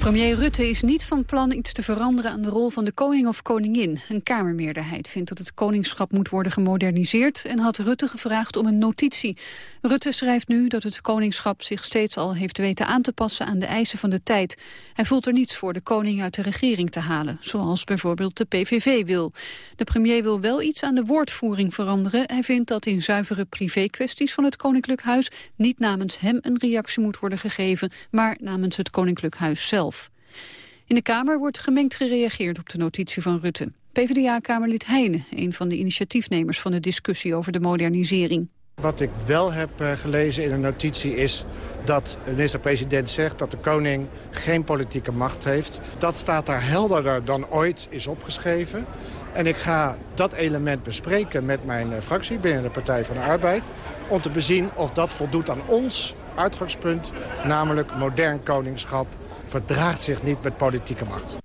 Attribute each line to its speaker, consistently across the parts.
Speaker 1: Premier Rutte is niet van plan iets te veranderen aan de rol van de koning of koningin. Een kamermeerderheid vindt dat het koningschap moet worden gemoderniseerd... en had Rutte gevraagd om een notitie. Rutte schrijft nu dat het koningschap zich steeds al heeft weten aan te passen... aan de eisen van de tijd. Hij voelt er niets voor de koning uit de regering te halen... zoals bijvoorbeeld de PVV wil. De premier wil wel iets aan de woordvoering veranderen. Hij vindt dat in zuivere privé-kwesties van het Koninklijk Huis... niet namens hem een reactie moet worden gegeven... maar namens het Koninklijk Huis zelf. In de Kamer wordt gemengd gereageerd op de notitie van Rutte. PvdA-kamerlid Heijnen, een van de initiatiefnemers van de discussie over de modernisering.
Speaker 2: Wat ik wel heb uh, gelezen in een notitie is dat de minister-president zegt dat de koning geen politieke macht heeft. Dat staat daar helderder dan ooit is opgeschreven. En ik ga dat element bespreken met mijn uh, fractie binnen de Partij van de Arbeid... om te bezien of dat voldoet aan ons uitgangspunt, namelijk modern koningschap verdraagt zich niet met politieke macht.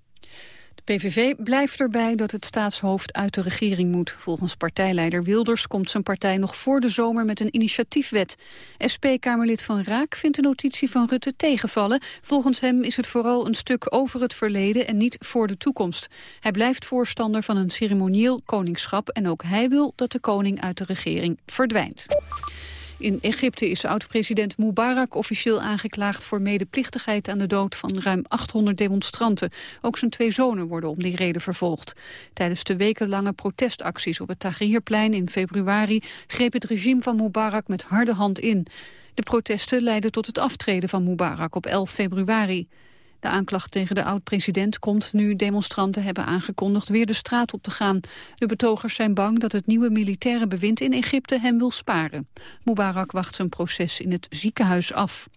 Speaker 1: De PVV blijft erbij dat het staatshoofd uit de regering moet. Volgens partijleider Wilders komt zijn partij nog voor de zomer met een initiatiefwet. SP-Kamerlid Van Raak vindt de notitie van Rutte tegenvallen. Volgens hem is het vooral een stuk over het verleden en niet voor de toekomst. Hij blijft voorstander van een ceremonieel koningschap en ook hij wil dat de koning uit de regering verdwijnt. In Egypte is oud-president Mubarak officieel aangeklaagd voor medeplichtigheid aan de dood van ruim 800 demonstranten. Ook zijn twee zonen worden om die reden vervolgd. Tijdens de wekenlange protestacties op het Tahrirplein in februari greep het regime van Mubarak met harde hand in. De protesten leidden tot het aftreden van Mubarak op 11 februari. De aanklacht tegen de oud-president komt nu demonstranten hebben aangekondigd weer de straat op te gaan. De betogers zijn bang dat het nieuwe militaire bewind in Egypte hem wil sparen. Mubarak wacht zijn proces in het ziekenhuis af.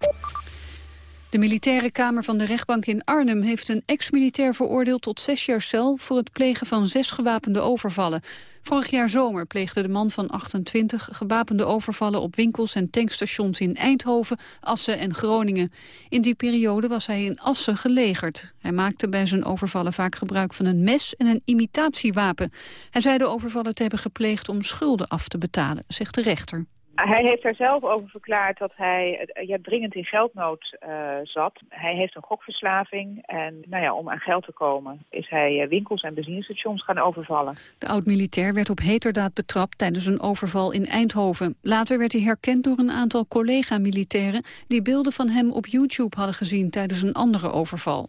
Speaker 1: De militaire kamer van de rechtbank in Arnhem heeft een ex-militair veroordeeld tot zes jaar cel voor het plegen van zes gewapende overvallen. Vorig jaar zomer pleegde de man van 28 gewapende overvallen op winkels en tankstations in Eindhoven, Assen en Groningen. In die periode was hij in Assen gelegerd. Hij maakte bij zijn overvallen vaak gebruik van een mes en een imitatiewapen. Hij zei de overvallen te hebben gepleegd om schulden af te betalen, zegt de rechter.
Speaker 3: Hij heeft er zelf over verklaard dat hij dringend in geldnood uh, zat. Hij heeft een gokverslaving en nou ja, om aan geld te komen is hij uh, winkels en benzinestations gaan overvallen.
Speaker 1: De oud-militair werd op heterdaad betrapt tijdens een overval in Eindhoven. Later werd hij herkend door een aantal collega-militairen die beelden van hem op YouTube hadden gezien tijdens een andere overval.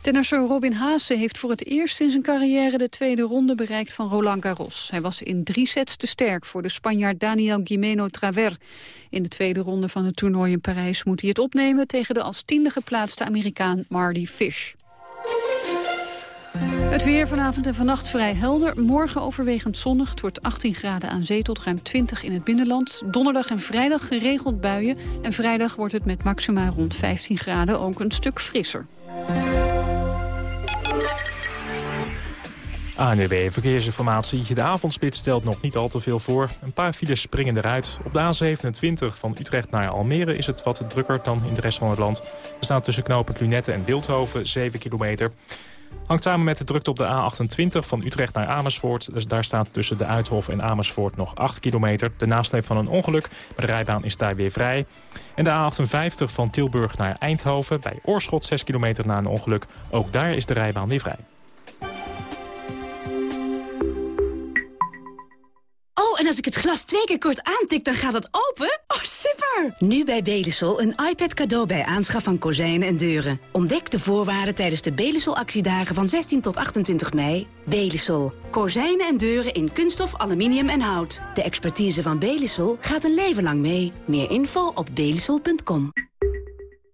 Speaker 1: Tennisser Robin Haase heeft voor het eerst in zijn carrière de tweede ronde bereikt van Roland Garros. Hij was in drie sets te sterk voor de Spanjaard Daniel Gimeno Traver. In de tweede ronde van het toernooi in Parijs moet hij het opnemen tegen de als tiende geplaatste Amerikaan Marty Fish. Het weer vanavond en vannacht vrij helder. Morgen overwegend zonnig. Het wordt 18 graden aan zee tot ruim 20 in het binnenland. Donderdag en vrijdag geregeld buien. En vrijdag wordt het met maxima rond 15 graden ook een stuk frisser.
Speaker 4: ANWB Verkeersinformatie. De avondspit stelt nog niet al te veel voor. Een paar files springen eruit. Op de A27 van Utrecht naar Almere is het wat drukker dan in de rest van het land. Er staat tussen knopen Lunette en Beeldhoven 7 kilometer. Hangt samen met de drukte op de A28 van Utrecht naar Amersfoort. Dus daar staat tussen de Uithof en Amersfoort nog 8 kilometer. De nasleep van een ongeluk, maar de rijbaan is daar weer vrij. En de A58 van Tilburg naar Eindhoven. Bij Oorschot 6 kilometer na een ongeluk. Ook daar is de rijbaan weer vrij.
Speaker 5: Als ik het glas twee keer kort aantik, dan gaat het open? Oh, super! Nu bij Belisol een iPad cadeau bij aanschaf van kozijnen en deuren. Ontdek de voorwaarden tijdens de Belisol-actiedagen van 16 tot 28 mei. Belisol. Kozijnen en deuren in kunststof, aluminium en hout. De expertise van Belisol gaat een leven lang mee. Meer info op belisol.com.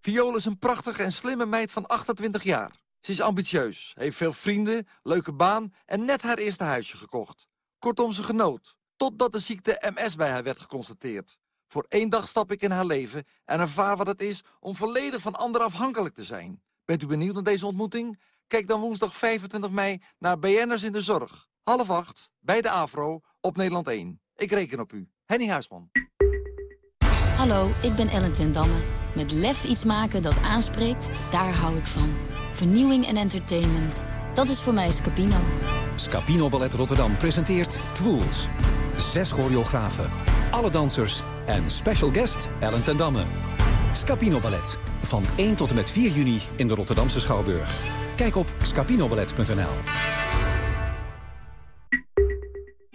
Speaker 6: Viola is een prachtige en slimme meid van 28 jaar. Ze is ambitieus, heeft veel vrienden, leuke baan en net haar eerste huisje gekocht. Kortom, ze genoot. Totdat de ziekte MS bij haar werd geconstateerd. Voor één dag stap ik in haar leven en ervaar wat het is om volledig van anderen afhankelijk te zijn. Bent u benieuwd naar deze ontmoeting? Kijk dan woensdag 25 mei naar BN'ers in de Zorg. Half acht, bij de AVRO, op Nederland 1. Ik reken op u. Henny Huisman.
Speaker 7: Hallo, ik ben Ellen ten Damme. Met lef iets maken dat aanspreekt, daar hou ik van. Vernieuwing en entertainment. Dat is voor mij Scapino.
Speaker 8: Scapino Ballet Rotterdam presenteert Twools. Zes choreografen, alle dansers en special guest Ellen ten Damme. Scapino Ballet. Van 1 tot en met 4 juni in de Rotterdamse Schouwburg. Kijk op scapinoballet.nl.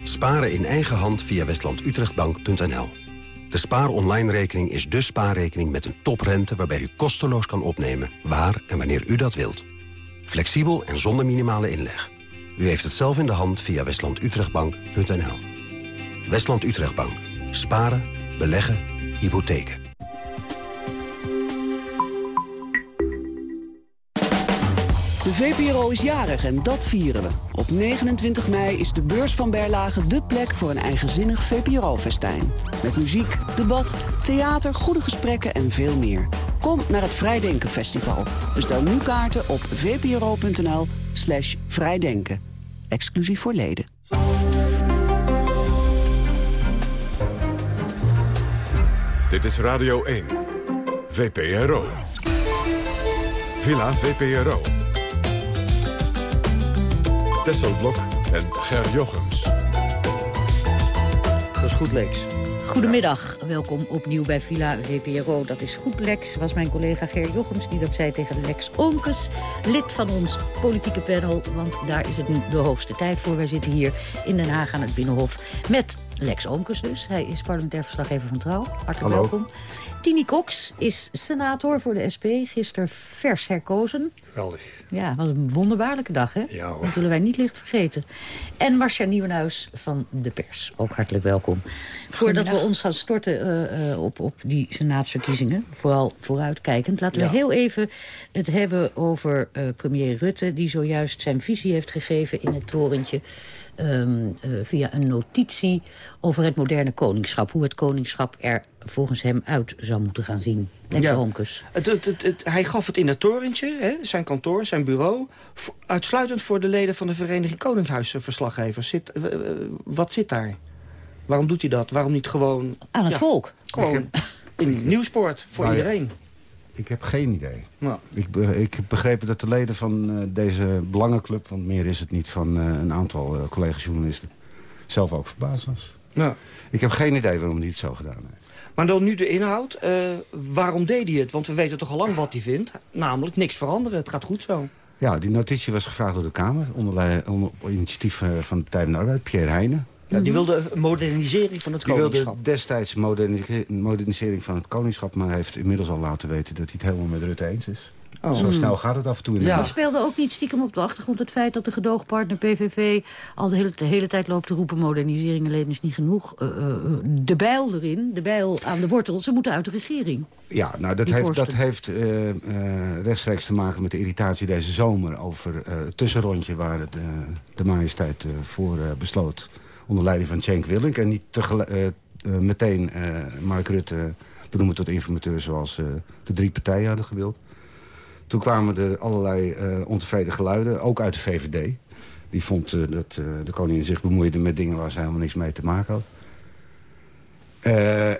Speaker 9: Sparen in eigen hand via westlandutrechtbank.nl. De Spaar Online rekening is de spaarrekening met een toprente... waarbij u kosteloos kan opnemen waar en wanneer u dat wilt. Flexibel en zonder minimale inleg. U heeft het zelf in de hand via westlandutrechtbank.nl. Westland Utrechtbank. Sparen, beleggen, hypotheken.
Speaker 10: De VPRO is jarig en dat vieren we. Op 29 mei is de beurs van Berlage dé plek voor een eigenzinnig VPRO-festijn. Met muziek, debat, theater, goede gesprekken en veel meer. Kom naar het Vrijdenken Festival. Bestel nu kaarten op vpro.nl slash vrijdenken. Exclusief voor leden.
Speaker 11: Dit is Radio 1. VPRO. Villa VPRO. Tesselblok en Ger Jochems.
Speaker 12: Dat is goed, Lex.
Speaker 13: Goedemiddag, welkom opnieuw bij Villa VPRO. Dat is goed, Lex, was mijn collega Ger Jochems die dat zei tegen Lex Onkes. Lid van ons politieke panel, want daar is het nu de hoogste tijd voor. Wij zitten hier in Den Haag aan het Binnenhof met Lex Onkes dus. Hij is parlementair verslaggever van Trouw. Hartelijk
Speaker 14: Hallo.
Speaker 13: welkom. Tini Cox is senator voor de SP, gisteren vers herkozen.
Speaker 14: Geweldig.
Speaker 13: Ja, was een wonderbaarlijke dag, hè?
Speaker 14: Ja, hoor.
Speaker 13: Dat zullen wij niet licht vergeten. En Marcia Nieuwenhuis van de pers. Ook hartelijk welkom. Voordat we ons gaan storten eh, eh, op, op die senaatsverkiezingen... vooral vooruitkijkend... laten we
Speaker 14: Ja.
Speaker 13: heel even het hebben over eh, premier Rutte... die zojuist zijn visie heeft gegeven in het torentje... ehm, eh, via een notitie over het moderne koningschap. Hoe het koningschap er volgens hem uit zou moeten gaan zien. Lex
Speaker 12: Ja. Het, het, het, het- hij gaf het in het torentje, hè, zijn kantoor, zijn bureau... uitsluitend voor de leden van de Vereniging Koningshuisverslaggevers. Zit, eh, eh, wat zit daar? Waarom doet hij dat? Waarom niet gewoon...
Speaker 13: Aan het
Speaker 12: ja,
Speaker 13: volk.
Speaker 12: Gewoon in nieuwsport, voor
Speaker 14: Nou ja,
Speaker 12: iedereen.
Speaker 14: Ik heb geen idee.
Speaker 12: Nou,
Speaker 14: Ik, be- ik heb begrepen dat de leden van eh, deze belangenclub... want meer is het niet van eh, een aantal eh, collega-journalisten... zelf ook verbaasd was.
Speaker 12: nou.
Speaker 14: Ik heb geen idee waarom hij het zo gedaan heeft.
Speaker 12: Maar dan nu de inhoud. waarom deed hij het? Want we weten toch al lang wat hij vindt. Namelijk niks veranderen. Het gaat goed zo.
Speaker 14: Ja, die notitie was gevraagd door de Kamer... onder, onder initiatief van de Tijd en de Arbeid, Pierre Heijnen.
Speaker 12: Ja, die wilde een modernisering van het
Speaker 14: Die wilde
Speaker 12: koningschap.
Speaker 14: destijds moderni- modernisering van het koningschap... maar heeft inmiddels al laten weten dat hij het helemaal met Rutte eens is.
Speaker 12: Oh.
Speaker 14: Zo snel gaat het af en toe in de
Speaker 12: Ja.
Speaker 13: Er speelde ook niet stiekem op de achtergrond het feit dat de gedoogpartner PVV al de hele, de hele tijd loopt te roepen modernisering alleen is niet genoeg. Eh, eh, de bijl erin, de bijl aan de wortel, ze moeten uit de regering.
Speaker 14: Ja, nou, dat heeft, dat heeft eh, rechtstreeks te maken met de irritatie deze zomer... over eh, het tussenrondje waar het, de majesteit eh, voor eh, besloot... onder leiding van Cenk Willink. En niet eh, eh, meteen eh, Mark Rutte benoemen tot informateur... zoals de drie partijen hadden gewild. Toen kwamen er allerlei ontevreden geluiden, ook uit de VVD. Die vond dat de koningin zich bemoeide met dingen waar ze helemaal niks mee te maken had.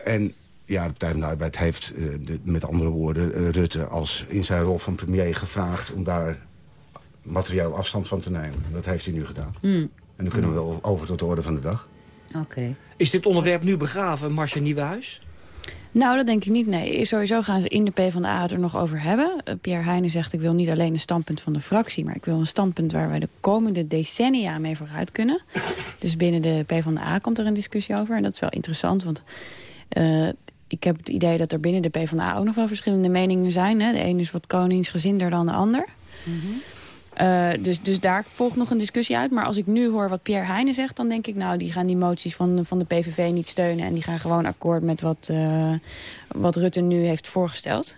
Speaker 14: En ja, de Partij van de Arbeid heeft, met andere woorden, Rutte als in zijn rol van premier gevraagd om daar materieel afstand van te nemen. Dat heeft hij nu gedaan. En dan kunnen we wel over tot de orde van de dag.
Speaker 13: Oké.
Speaker 12: Is dit onderwerp nu begraven, Marcia Nieuwenhuis?
Speaker 15: Nou, dat denk ik niet. Nee, sowieso gaan ze in de PvdA het er nog over hebben. Eh, Pierre Heijnen zegt, ik wil niet alleen een standpunt van de fractie... maar ik wil een standpunt waar wij de komende decennia mee vooruit kunnen. Dus binnen de PvdA komt er een discussie over. En dat is wel interessant, want eh, ik heb het idee... dat er binnen de PvdA ook nog wel verschillende meningen zijn. Hè. De een is wat koningsgezinder dan de ander. Eh, dus, dus daar volgt nog een discussie uit. Maar als ik nu hoor wat Pierre Heijnen zegt... dan denk ik, nou, die gaan die moties van, van de PVV niet steunen... en die gaan gewoon akkoord met wat, eh, wat Rutte nu heeft voorgesteld.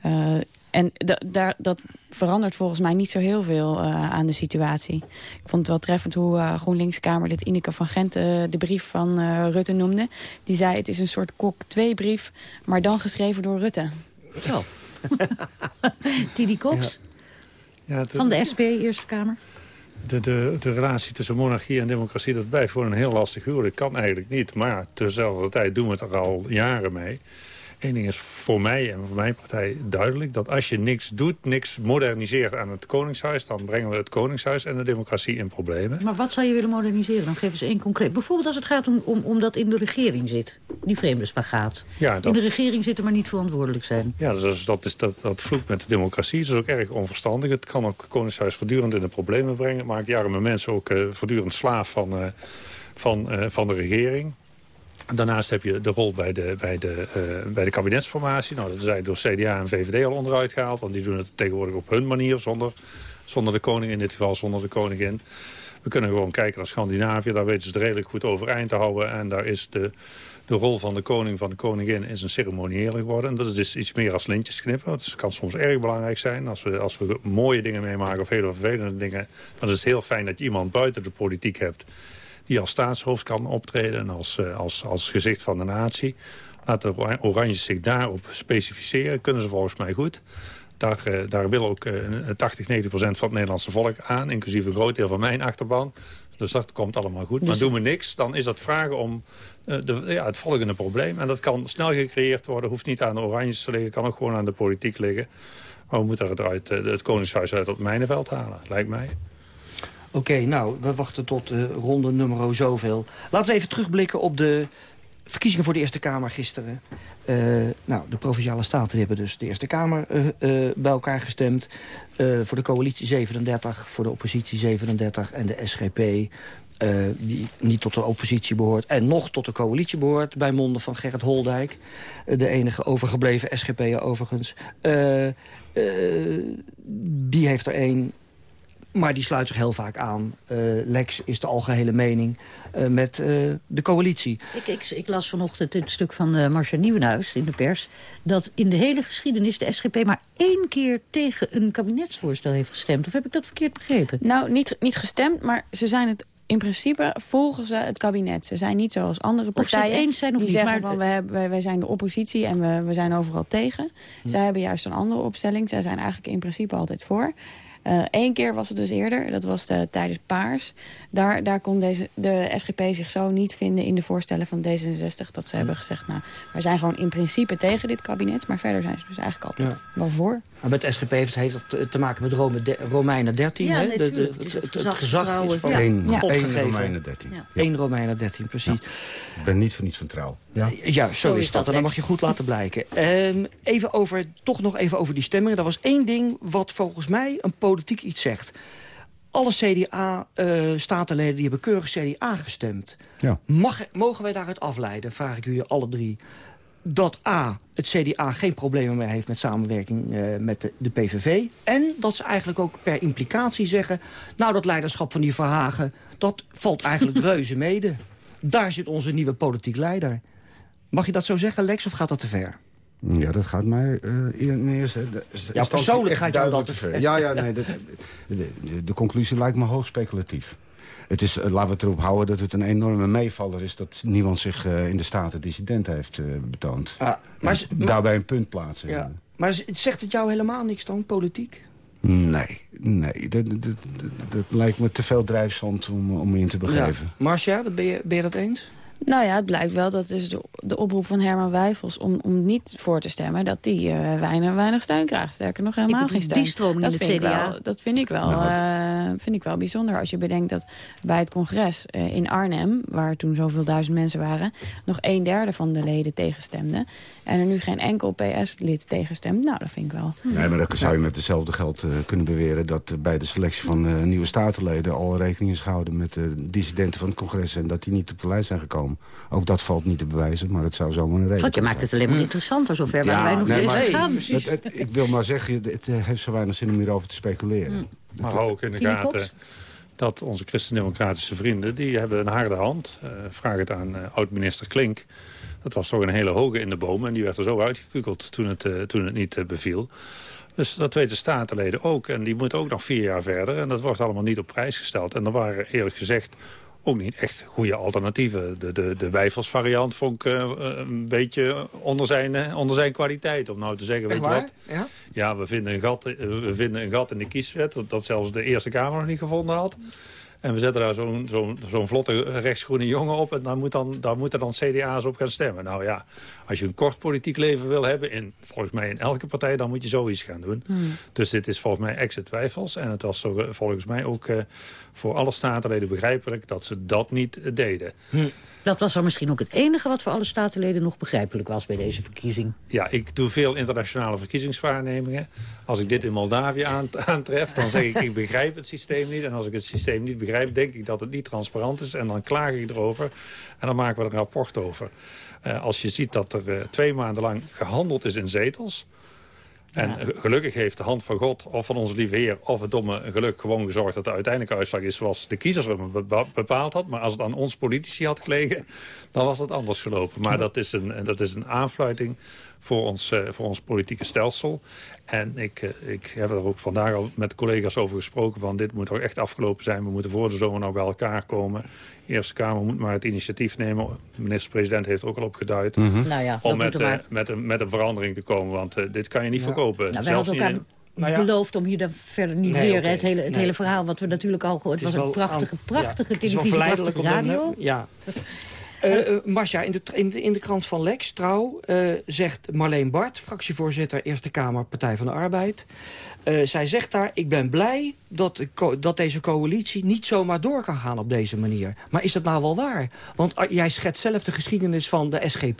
Speaker 15: Eh, en da- daar, dat verandert volgens mij niet zo heel veel eh, aan de situatie. Ik vond het wel treffend hoe eh GroenLinks-Kamerlid Ineke van Gent... de brief van eh, Rutte noemde. Die zei, het is een soort kok-2-brief... maar dan geschreven door Rutte.
Speaker 13: Zo. Tidi Cox
Speaker 16: Ja, de,
Speaker 13: van de SP, Eerste Kamer.
Speaker 16: de, de, de relatie tussen monarchie en democratie... dat blijft voor een heel lastig huwelijk. Kan eigenlijk niet, maar tezelfde tijd doen we het er al jaren mee. Eén ding is voor mij en voor mijn partij duidelijk... dat als je niks doet, niks moderniseert aan het Koningshuis... dan brengen we het Koningshuis en de democratie in problemen.
Speaker 13: Maar wat zou je willen moderniseren? Dan geef eens één concreet. Bijvoorbeeld als het gaat om, om, om dat in de regering zit. Die vreemde spagaat.
Speaker 16: Ja, dat...
Speaker 13: In de regering zitten maar niet verantwoordelijk zijn.
Speaker 16: Ja, dus dat, is, dat, dat vloekt met de democratie. Dat is ook erg onverstandig. Het kan ook het Koningshuis voortdurend in de problemen brengen. Het maakt die arme mensen ook uh, voortdurend slaaf van, uh, van, uh, van de regering. Daarnaast heb je de rol bij de, bij de, uh, bij de kabinetsformatie. Nou, dat eigenlijk door CDA en VVD al onderuit gehaald. Want die doen het tegenwoordig op hun manier, zonder, zonder de koning in dit geval, zonder de koningin. We kunnen gewoon kijken naar Scandinavië. Daar weten ze het redelijk goed overeind te houden. En daar is de, de rol van de koning, van de koningin, is een ceremoniële geworden. En dat is iets meer als lintjes knippen. Dat kan soms erg belangrijk zijn. Als we, als we mooie dingen meemaken of hele vervelende dingen... dan is het heel fijn dat je iemand buiten de politiek hebt die als staatshoofd kan optreden en als, uh, als, als gezicht van de natie. Laat de Oranjes zich daarop specificeren, kunnen ze volgens mij goed. Daar, uh, daar wil ook uh, 80, 90 procent van het Nederlandse volk aan, inclusief een groot deel van mijn achterban. Dus dat komt allemaal goed. Maar doen we niks, dan is dat vragen om de, ja, het volgende probleem. En dat kan snel gecreëerd worden, hoeft niet aan de Oranjes te liggen, kan ook gewoon aan de politiek liggen. Maar we moeten eruit, het Koningshuis uit het mijnenveld halen, lijkt mij.
Speaker 12: Oké, nou, we wachten tot ronde nummer zoveel. Laten we even terugblikken op de verkiezingen voor de Eerste Kamer gisteren. Uh, nou, de Provinciale Staten hebben dus de Eerste Kamer uh, uh, bij elkaar gestemd. voor de coalitie 37, voor de oppositie 37 en de SGP... die niet tot de oppositie behoort en nog tot de coalitie behoort... bij monden van Gerrit Holdijk, de enige overgebleven SGP'er overigens. die heeft er één maar die sluit zich heel vaak aan. Uh, Lex is de algehele mening uh, met uh, de coalitie.
Speaker 13: Ik, ik, ik, las vanochtend het stuk van uh, Marcia Nieuwenhuis in de pers... dat in de hele geschiedenis de SGP maar één keer tegen een kabinetsvoorstel heeft gestemd. Of heb ik dat verkeerd begrepen?
Speaker 15: Nou, niet, niet gestemd, maar ze zijn het in principe volgen ze het kabinet. Ze zijn niet zoals andere partijen
Speaker 13: of ze eens zijn of
Speaker 15: die
Speaker 13: niet,
Speaker 15: zeggen
Speaker 13: maar...
Speaker 15: van wij, wij, wij zijn de oppositie en we, we zijn overal tegen. Hm. Zij hebben juist een andere opstelling. Zij zijn eigenlijk in principe altijd voor. Eén uh, keer was het dus eerder, dat was de, tijdens Paars. Daar, daar kon deze, de SGP zich zo niet vinden in de voorstellen van D66... dat ze hebben gezegd, nou, wij zijn gewoon in principe tegen dit kabinet... maar verder zijn ze dus eigenlijk altijd ja. wel voor.
Speaker 12: Maar met SGP heeft, heeft dat te maken met Rome de, Romeinen 13,
Speaker 13: ja,
Speaker 12: hè?
Speaker 13: Nee,
Speaker 12: de, de,
Speaker 13: het,
Speaker 12: het, het, het gezag is van
Speaker 14: ja. Eén,
Speaker 12: God
Speaker 14: één
Speaker 12: gegeven.
Speaker 14: Romeinen 13.
Speaker 12: Ja. Eén Romeinen 13, precies.
Speaker 14: Ik ben niet voor niets van trouw.
Speaker 12: Ja, ja zo, zo is dat. dat en dat mag je goed laten blijken. Um, even over, toch nog even over die stemmingen. Er was één ding wat volgens mij een politiek iets zegt. Alle CDA-statenleden uh, die hebben keurig CDA gestemd.
Speaker 14: Ja.
Speaker 12: Mag, mogen wij daaruit afleiden, vraag ik jullie alle drie... dat A, het CDA geen problemen meer heeft met samenwerking uh, met de, de, PVV... en dat ze eigenlijk ook per implicatie zeggen... nou, dat leiderschap van die Verhagen, dat valt eigenlijk reuze mede. Daar zit onze nieuwe politiek leider. Mag je dat zo zeggen, Lex, of gaat dat te ver?
Speaker 14: Ja, dat gaat mij uh, eerst...
Speaker 12: ja, persoonlijk gaat jou dat
Speaker 14: te ver. Ja, ja, nee, de, de, conclusie lijkt me hoog speculatief. Het is, uh, laten we het erop houden dat het een enorme meevaller is... dat niemand zich uh, in de Staten dissident heeft betoond.
Speaker 12: Ah, maar,
Speaker 14: daarbij een punt plaatsen.
Speaker 12: Ja. Maar zegt het jou helemaal niks dan, politiek?
Speaker 14: Nee, nee. Dat, dat, dat, dat, lijkt me te veel drijfzand om, om in te begeven.
Speaker 12: Ja. Marcia, ben je, ben je dat eens?
Speaker 15: Nou ja, het blijkt wel, dat is de, de oproep van Herman Wijfels... om, om niet voor te stemmen, dat die uh, weinig, weinig steun krijgt. Sterker nog, helemaal geen steun.
Speaker 13: Die
Speaker 15: dat
Speaker 13: in
Speaker 15: vind
Speaker 13: het CDA.
Speaker 15: Wel, dat vind ik, wel, nou, uh, vind ik wel bijzonder. Als je bedenkt dat bij het congres uh, in Arnhem... waar toen zoveel duizend mensen waren... nog een derde van de leden tegenstemden. En er nu geen enkel PS-lid tegenstemt. Nou, dat vind ik wel.
Speaker 14: Nee, maar dan zou je met hetzelfde geld kunnen beweren... dat bij de selectie van nieuwe statenleden... al rekening is gehouden met de dissidenten van het congres... en dat die niet op de lijst zijn gekomen. Ook dat valt niet te bewijzen, maar het zou zomaar een reden
Speaker 13: God, je maakt het alleen maar interessanter, zover
Speaker 14: ja,
Speaker 13: wij nog
Speaker 14: nee,
Speaker 13: niet.
Speaker 14: Het, het, ik wil maar zeggen, het heeft zo weinig zin om hierover te speculeren.
Speaker 16: Mm. Maar ook in de gaten dat onze christendemocratische vrienden... die hebben een harde hand. Uh, vraag het aan uh, oud-minister Klink. Dat was toch een hele hoge in de boom. En die werd er zo uitgekukeld toen het, uh, toen het niet beviel. Dus dat weten statenleden ook. En die moeten ook nog vier jaar verder. En dat wordt allemaal niet op prijs gesteld. En er waren eerlijk gezegd ook niet echt goede alternatieven. De, de, de wijfelsvariant vond ik uh, een beetje onder zijn, onder zijn kwaliteit. Om nou te zeggen, weet je wat?
Speaker 12: Ja?
Speaker 16: ja, we, vinden een gat, we vinden een gat in de kieswet. Dat zelfs de Eerste Kamer nog niet gevonden had. En we zetten daar zo'n zo'n zo'n vlotte rechtsgroene jongen op... en dan moet dan, daar moeten dan CDA's op gaan stemmen. Nou ja, als je een kort politiek leven wil hebben... In, volgens mij in elke partij, dan moet je zoiets gaan doen. Hmm. Dus dit is volgens mij exit twijfels. En het was zo, volgens mij ook uh, voor alle statenleden begrijpelijk... dat ze dat niet deden.
Speaker 13: Hmm. Dat was dan misschien ook het enige wat voor alle statenleden nog begrijpelijk was bij deze verkiezing.
Speaker 16: Ja, ik doe veel internationale verkiezingswaarnemingen. Als ik dit in Moldavië aantref, dan zeg ik ik begrijp het systeem niet. En als ik het systeem niet begrijp, denk ik dat het niet transparant is. En dan klaag ik erover en dan maken we er een rapport over. Uh, als je ziet dat er uh, twee maanden lang gehandeld is in zetels... En gelukkig heeft de hand van God of van onze lieve Heer... of het domme geluk gewoon gezorgd dat de uiteindelijke uitslag is... zoals de kiezers bepaald had. Maar als het aan ons politici had gelegen, dan was het anders gelopen. Maar dat is een, dat is een aanfluiting voor ons, uh, voor ons politieke stelsel. En ik, uh, ik heb er ook vandaag al met collega's over gesproken... van dit moet toch echt afgelopen zijn. We moeten voor de zomer nou bij elkaar komen. De Eerste Kamer moet maar het initiatief nemen. De minister-president heeft er ook al op geduid.
Speaker 13: Mm -hmm. nou ja,
Speaker 16: om met, uh, met, een, met een verandering te komen. Want dit kan je niet ja. verkopen.
Speaker 13: Nou, wij hadden elkaar in... nou ja. beloofd om hier dan verder niet nee, weer... Okay. het, hele, het nee. hele verhaal wat we natuurlijk al gehoord... Het was een prachtige, prachtige ja. televisie, prachtige radio.
Speaker 12: Ja. Uh, Marcia, in de, in, de, in de krant van Lex, Trouw, uh, zegt Marleen Bart... fractievoorzitter Eerste Kamer Partij van de Arbeid... zij zegt daar, ik ben blij dat, dat deze coalitie niet zomaar door kan gaan op deze manier. Maar is dat nou wel waar? Want jij schetst zelf de geschiedenis van de SGP.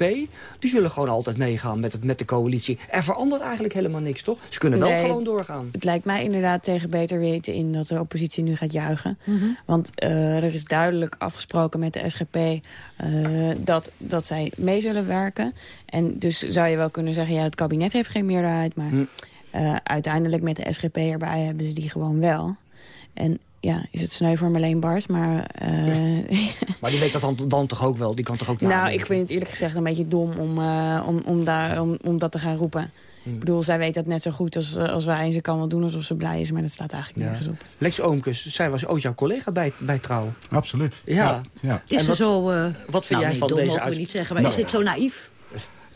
Speaker 12: Die zullen gewoon altijd meegaan met, het, met de coalitie. Er verandert eigenlijk helemaal niks, toch? Ze kunnen wel
Speaker 15: nee,
Speaker 12: gewoon doorgaan.
Speaker 15: Het lijkt mij inderdaad tegen beter weten in dat de oppositie nu gaat juichen. Mm -hmm. Want uh, er is duidelijk afgesproken met de SGP... Uh, dat, dat zij mee zullen werken. En dus zou je wel kunnen zeggen... ja, het kabinet heeft geen meerderheid, maar... Mm. Uh, uiteindelijk met de SGP erbij hebben ze die gewoon wel. En ja, is het sneu voor Marleen Bars, maar... Uh...
Speaker 12: maar die weet dat dan, dan toch ook wel? Die kan toch ook
Speaker 15: Nou,
Speaker 12: nadenken?
Speaker 15: ik vind het eerlijk gezegd een beetje dom om, uh, om, om, daar, om, om dat te gaan roepen. Hmm. Ik bedoel, zij weet dat net zo goed als, als wij. En ze kan wel doen alsof ze blij is, maar dat slaat eigenlijk ja. nergens op.
Speaker 12: Lex Oomkes, zij was ook jouw collega bij, bij Trouw.
Speaker 14: Absoluut.
Speaker 12: Ja.
Speaker 14: ja. ja.
Speaker 13: Is ze
Speaker 14: wat,
Speaker 13: zo... Uh,
Speaker 12: wat vind
Speaker 13: nou,
Speaker 12: jij van
Speaker 13: dom
Speaker 12: deze
Speaker 13: mogen we niet zeggen, maar nou, is dit zo naïef?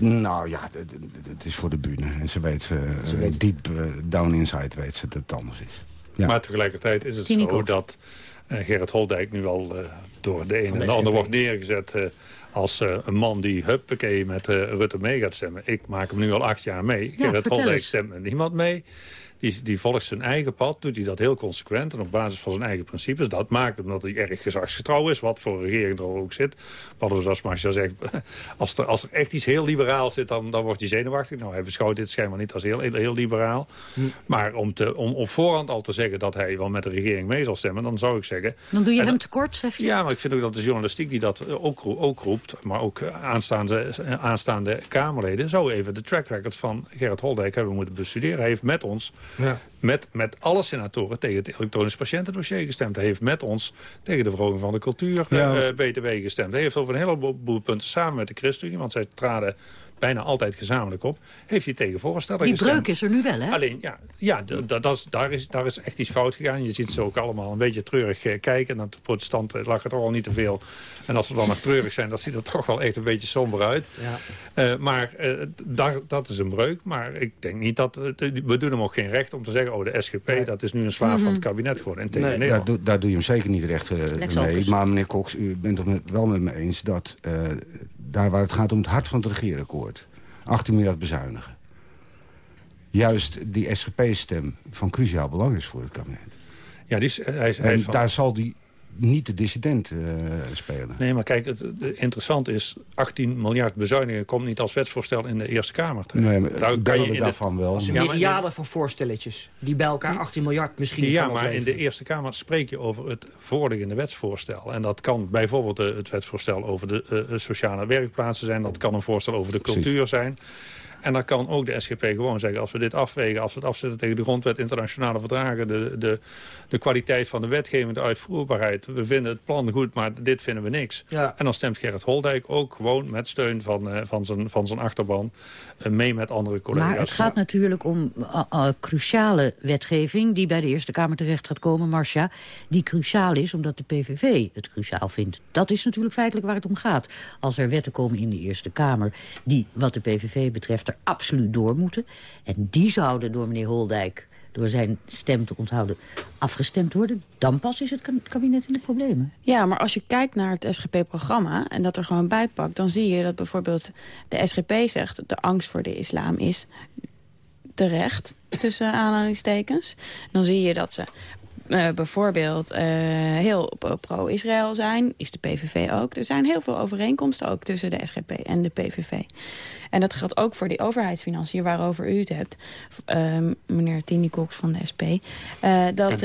Speaker 14: Nou ja, het is voor de bühne. En ze weet, uh, ze weet diep uh, down inside weet ze dat het anders is.
Speaker 16: Ja. Maar tegelijkertijd is het zo dat uh, Gerrit Holdijk nu al door de een en de ander wordt neergezet... als een man die huppakee met Rutte mee gaat stemmen. Ik maak hem nu al acht jaar mee. Ja, Gerrit Holdijk stemt met niemand mee. Die, die volgt zijn eigen pad, doet hij dat heel consequent... en op basis van zijn eigen principes. Dat maakt hem dat hij erg gezagsgetrouw is, wat voor een regering er ook zit. Wat zoals Marcia zegt, als er, als er echt iets heel liberaal zit... dan, dan wordt hij zenuwachtig. Nou, hij beschouwt dit schijnbaar niet als heel, heel, heel liberaal. Hm. Maar om, te, om op voorhand al te zeggen dat hij wel met de regering mee zal stemmen... dan zou ik zeggen...
Speaker 13: Dan doe je hem tekort, zeg je?
Speaker 16: Ja, maar ik vind ook dat de journalistiek die dat ook, ook roept... maar ook aanstaande, aanstaande Kamerleden... zou even de track record van Gerrit Holdijk hebben moeten bestuderen. Hij heeft met ons... Ja met, met alle senatoren tegen het elektronisch patiëntendossier gestemd. Hij heeft met ons tegen de verhoging van de cultuur ja. uh, BTW gestemd. Hij heeft over een heleboel punten samen met de ChristenUnie... want zij traden bijna altijd gezamenlijk op, heeft hij tegen voorstellen
Speaker 13: Die
Speaker 16: gestemd.
Speaker 13: breuk is er nu wel, hè?
Speaker 16: Alleen, ja, ja dat is, daar, is, daar is echt iets fout gegaan. Je ziet ze ook allemaal een beetje treurig uh, kijken. En de protestanten lachen toch al niet te veel. En als ze dan nog treurig zijn, dat ziet er toch wel echt een beetje somber uit. Ja. Uh, maar uh, daar, dat is een breuk. Maar ik denk niet dat... we doen hem ook geen recht om te zeggen... oh, de SGP, nee. dat is nu een slaaf mm -hmm. van het kabinet geworden. En
Speaker 14: nee, daar, do, daar, doe je hem zeker niet recht mee. Maar meneer Cox, u bent het wel met me eens... dat daar waar het gaat om het hart van het regeerakkoord... 18 miljard bezuinigen. Juist die SGP-stem van cruciaal belang is voor het kabinet.
Speaker 16: Ja, die is, hij is,
Speaker 14: en
Speaker 16: hij van...
Speaker 14: daar zal die niet de dissident uh, spelen.
Speaker 16: Nee, maar kijk, het, het interessant is... 18 miljard bezuinigingen komt niet als wetsvoorstel in de Eerste Kamer.
Speaker 14: Nee, maar daar kan je daarvan de, wel.
Speaker 12: Als ja, myriade van voorstelletjes. Die bij elkaar 18 miljard misschien
Speaker 16: Ja, maar in de Eerste Kamer spreek je over het voorliggende wetsvoorstel. En dat kan bijvoorbeeld het wetsvoorstel over de uh, sociale werkplaatsen zijn. Dat kan een voorstel over de cultuur Precies. zijn. En dan kan ook de SGP gewoon zeggen... als we dit afwegen, als we het afzetten tegen de grondwet... internationale verdragen, de, de, de kwaliteit van de wetgeving... de uitvoerbaarheid. We vinden het plan goed, maar dit vinden we niks.
Speaker 12: Ja.
Speaker 16: En dan stemt Gerrit Holdijk ook gewoon met steun van, uh, van, zijn, van zijn achterban... Uh, mee met andere collega's.
Speaker 13: Maar het gaat natuurlijk om uh, uh, cruciale wetgeving... die bij de Eerste Kamer terecht gaat komen, Marcia. Die cruciaal is omdat de PVV het cruciaal vindt. Dat is natuurlijk feitelijk waar het om gaat. Als er wetten komen in de Eerste Kamer... die wat de PVV betreft absoluut door moeten. En die zouden door meneer Holdijk door zijn stem te onthouden, afgestemd worden... dan pas is het kabinet in de problemen.
Speaker 15: Ja, maar als je kijkt naar het SGP-programma en dat er gewoon bijpakt... dan zie je dat bijvoorbeeld de SGP zegt... de angst voor de islam is terecht, tussen aanhalingstekens. Dan zie je dat ze uh, bijvoorbeeld uh, heel pro-Israël zijn, is de PVV ook. Er zijn heel veel overeenkomsten ook tussen de SGP en de PVV. En dat geldt ook voor die overheidsfinanciën waarover u het hebt. Uh, meneer Tini Cox van de SP. Uh, dat,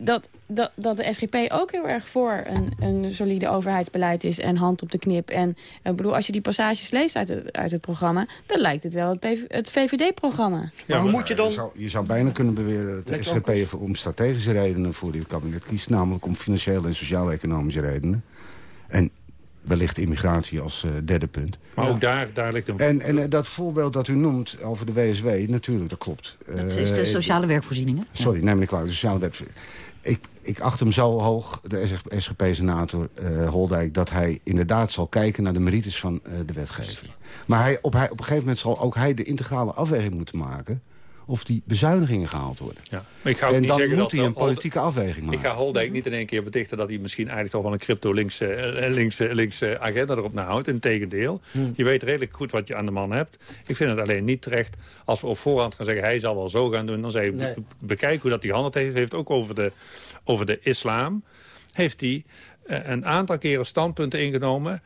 Speaker 15: dat, dat, dat de SGP ook heel erg voor een, een solide overheidsbeleid is... en hand op de knip. En ik bedoel, als je die passages leest uit het, uit het programma... dan lijkt het wel het, het VVD-programma.
Speaker 12: Ja, maar hoe moet je dan... Je
Speaker 14: zou, je zou bijna kunnen beweren dat de SGP om strategische redenen... voor dit kabinet kiest, namelijk om financiële en sociaal-economische redenen. En wellicht immigratie als uh, derde punt.
Speaker 16: Maar ook daar, daar ligt een...
Speaker 14: En, en uh, dat voorbeeld dat u noemt over de WSW, natuurlijk, dat klopt.
Speaker 13: Dat is de sociale werkvoorzieningen.
Speaker 14: Sorry, neem ik kwalijk, de sociale werkvoorzieningen ik, ik acht hem zo hoog, de SGP-senator uh, Holdijk... dat hij inderdaad zal kijken naar de merites van uh, de wetgeving. Maar hij, op, hij, op een gegeven moment zal ook hij de integrale afweging moeten maken of die bezuinigingen gehaald worden. Ja.
Speaker 16: Maar ik ga
Speaker 14: en
Speaker 16: niet
Speaker 14: dan
Speaker 16: zeggen
Speaker 14: moet
Speaker 16: dat
Speaker 14: hij een politieke afweging maken.
Speaker 16: Ik ga Holdijk niet in één keer bedichten dat hij misschien eigenlijk toch wel een crypto-linkse eh, linkse, linkse agenda erop nahoudt. Integendeel. Hmm. Je weet redelijk goed wat je aan de man hebt. Ik vind het alleen niet terecht als we op voorhand gaan zeggen hij zal wel zo gaan doen. Dan zeg je, nee. bekijk hoe dat hij handelt heeft. heeft ook over de, over de islam. Heeft hij een aantal keren standpunten ingenomen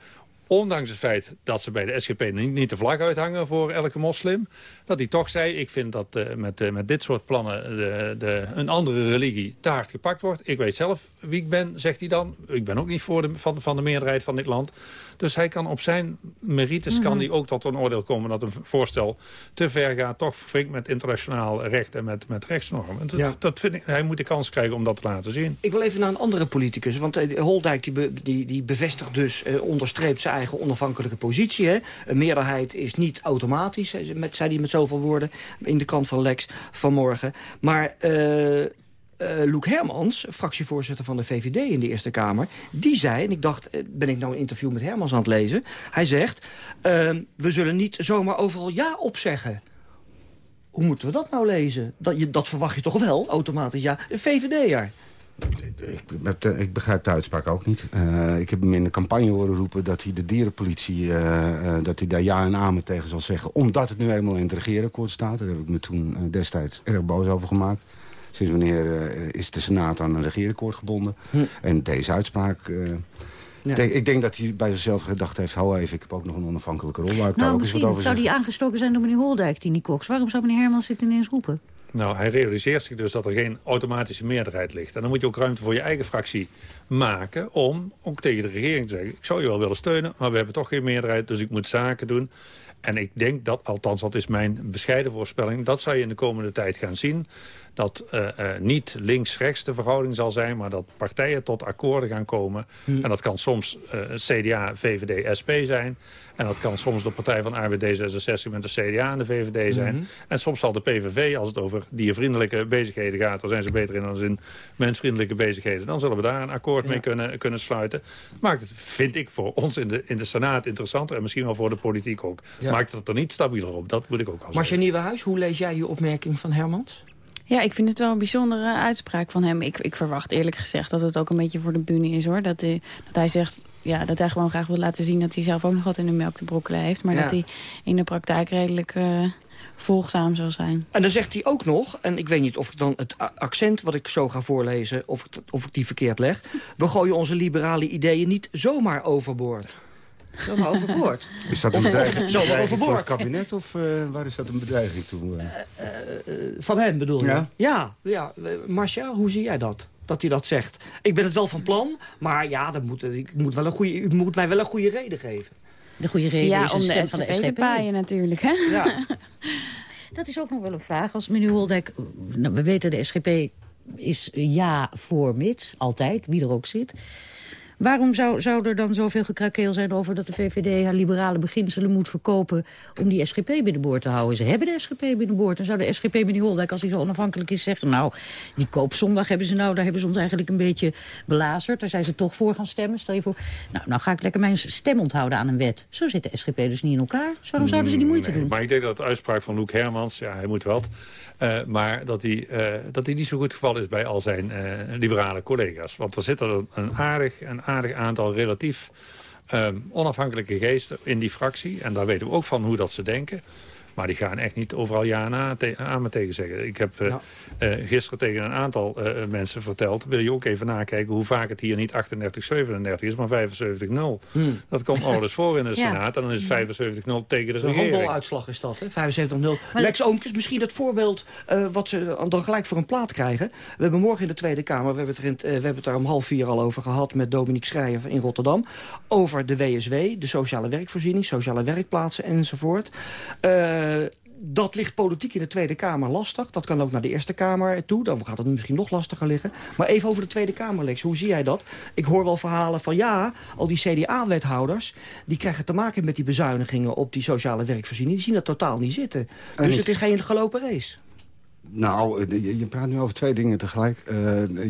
Speaker 16: ondanks het feit dat ze bij de SGP niet, niet de vlag uithangen voor elke moslim... dat hij toch zei, ik vind dat uh, met, uh, met dit soort plannen de, de, een andere religie te hard gepakt wordt. Ik weet zelf wie ik ben, zegt hij dan. Ik ben ook niet voor de, van, van de meerderheid van dit land. Dus hij kan op zijn merites mm -hmm. kan hij ook tot een oordeel komen... dat een voorstel te ver gaat, toch wringt met internationaal recht en met, met rechtsnormen. Dat, ja. dat vind ik, hij moet de kans krijgen om dat te laten zien.
Speaker 12: Ik wil even naar een andere politicus, want uh, Holdijk die, be, die, die bevestigt dus, uh, onderstreept zijn eigen onafhankelijke positie. Hè. Een meerderheid is niet automatisch, met, zei hij met zoveel woorden... in de kant van Lex vanmorgen. Maar uh, uh, Loek Hermans, fractievoorzitter van de VVD in de Eerste Kamer... die zei, en ik dacht, ben ik nou een interview met Hermans aan het lezen... hij zegt, uh, we zullen niet zomaar overal ja op zeggen. Hoe moeten we dat nou lezen? Dat, je, dat verwacht je toch wel, automatisch ja. Een VVD'er.
Speaker 14: Ik, ik, begrijp de uitspraak ook niet. Uh, ik heb hem in de campagne horen roepen dat hij de dierenpolitie... Uh, uh, dat hij daar ja en amen tegen zal zeggen... omdat het nu eenmaal in het regeerakkoord staat. Daar heb ik me toen destijds erg boos over gemaakt. Sinds wanneer is de Senaat aan een regeerakkoord gebonden. Hm. En deze uitspraak... Ja. Denk, ik denk dat hij bij zichzelf gedacht heeft... hou even, ik heb ook nog een onafhankelijke rol. Waar ik
Speaker 13: nou,
Speaker 14: ook
Speaker 13: misschien
Speaker 14: eens wat over
Speaker 13: zou die aangestoken zijn door meneer Holdijk, die Cox. Waarom zou meneer Hermans dit ineens roepen?
Speaker 16: Nou, hij realiseert zich dus dat er geen automatische meerderheid ligt. En dan moet je ook ruimte voor je eigen fractie maken... om ook tegen de regering te zeggen... ik zou je wel willen steunen, maar we hebben toch geen meerderheid... dus ik moet zaken doen. En ik denk dat, althans dat is mijn bescheiden voorspelling... dat zal je in de komende tijd gaan zien dat uh, uh, niet links-rechts de verhouding zal zijn... maar dat partijen tot akkoorden gaan komen. Hmm. En dat kan soms uh, CDA, VVD, SP zijn. En dat kan soms de Partij van Arbeid D66 met de CDA en de VVD zijn. Mm -hmm. En soms zal de PVV, als het over diervriendelijke bezigheden gaat... daar zijn ze beter in dan in mensvriendelijke bezigheden... dan zullen we daar een akkoord ja. mee kunnen, kunnen sluiten. Maakt het, vind ik, voor ons in de, in de Senaat interessanter... en misschien wel voor de politiek ook. Ja. Maakt het er niet stabieler op, dat moet ik ook al zeggen.
Speaker 12: Marcia Nieuwenhuis, hoe lees jij je opmerking van Hermans?
Speaker 15: Ja, ik vind het wel een bijzondere uitspraak van hem. Ik, ik verwacht eerlijk gezegd dat het ook een beetje voor de bühne is, hoor. Dat hij, dat hij zegt ja, dat hij gewoon graag wil laten zien dat hij zelf ook nog wat in de melk te brokkelen heeft. Maar ja. dat hij in de praktijk redelijk uh, volgzaam zal zijn.
Speaker 12: En dan zegt hij ook nog, en ik weet niet of ik dan het accent wat ik zo ga voorlezen, of ik, of ik die verkeerd leg. We gooien onze liberale ideeën niet zomaar overboord.
Speaker 13: Zomaar overboord.
Speaker 14: Is dat een bedreiging, bedreiging voor het kabinet of uh, waar is dat een bedreiging toe? Uh?
Speaker 12: Uh, van hem bedoel je? Ja. Ja, ja. Marcia, hoe zie jij dat? dat hij dat zegt. Ik ben het wel van plan, maar ja, dat moet, ik moet wel een goede, u moet mij wel een goede reden geven.
Speaker 13: De goede reden
Speaker 15: ja,
Speaker 13: is
Speaker 15: om
Speaker 13: de stem
Speaker 15: de
Speaker 13: van de SGP.
Speaker 15: paaien natuurlijk, hè? Ja.
Speaker 13: dat is ook nog wel een vraag. Als meneer Holdijk, nou, we weten de SGP is ja voor mits, altijd, wie er ook zit. Waarom zou, zou er dan zoveel gekrakeel zijn over dat de VVD haar liberale beginselen moet verkopen om die SGP binnenboord te houden? Ze hebben de SGP binnenboord. En zou de SGP meneer Holdijk, als hij zo onafhankelijk is, zeggen... nou, die koopzondag hebben ze nou, daar hebben ze ons eigenlijk een beetje belazerd. Daar zijn ze toch voor gaan stemmen. Stel je voor, nou, nou ga ik lekker mijn stem onthouden aan een wet. Zo zit de SGP dus niet in elkaar. Dus waarom zouden ze die moeite
Speaker 16: Nee,
Speaker 13: doen?
Speaker 16: Maar ik denk dat de uitspraak van Loek Hermans, ja, hij moet wat... eh, maar dat hij, eh, dat hij niet zo goed geval is bij al zijn eh, liberale collega's. Want er zitten een, een, aardig, een aardig aantal relatief eh, onafhankelijke geesten in die fractie. En daar weten we ook van hoe dat ze denken. Maar die gaan echt niet overal ja en a te- aan me tegen zeggen. Ik heb eh, eh, gisteren tegen een aantal eh, mensen verteld... wil je ook even nakijken hoe vaak het hier niet 38, 37 is... maar 75, 0.
Speaker 12: Hmm.
Speaker 16: Dat komt alles voor in de
Speaker 12: Ja.
Speaker 16: Senaat. En dan is het 75, 0 tegen de regering.
Speaker 12: handbaluitslag is dat, hè? 75-0. Lex Oomkes, misschien het voorbeeld eh, wat ze dan gelijk voor een plaat krijgen. We hebben morgen in de Tweede Kamer, we hebben het, er, in, eh, we hebben het daar om half vier al over gehad... met Dominique Schreier in Rotterdam. Over de WSW, de sociale werkvoorziening, sociale werkplaatsen enzovoort. Eh, dat ligt politiek in de Tweede Kamer lastig. Dat kan ook naar de Eerste Kamer toe. Dan gaat het misschien nog lastiger liggen. Maar even over de Tweede Kamer, Lex. Hoe zie jij dat? Ik hoor wel verhalen van ja, al die CDA-wethouders... die krijgen te maken met die bezuinigingen op die sociale werkvoorziening. Die zien dat totaal niet zitten.
Speaker 14: En
Speaker 12: Dus het is geen gelopen race.
Speaker 14: Nou, eh, je, praat nu over twee dingen tegelijk. Eh,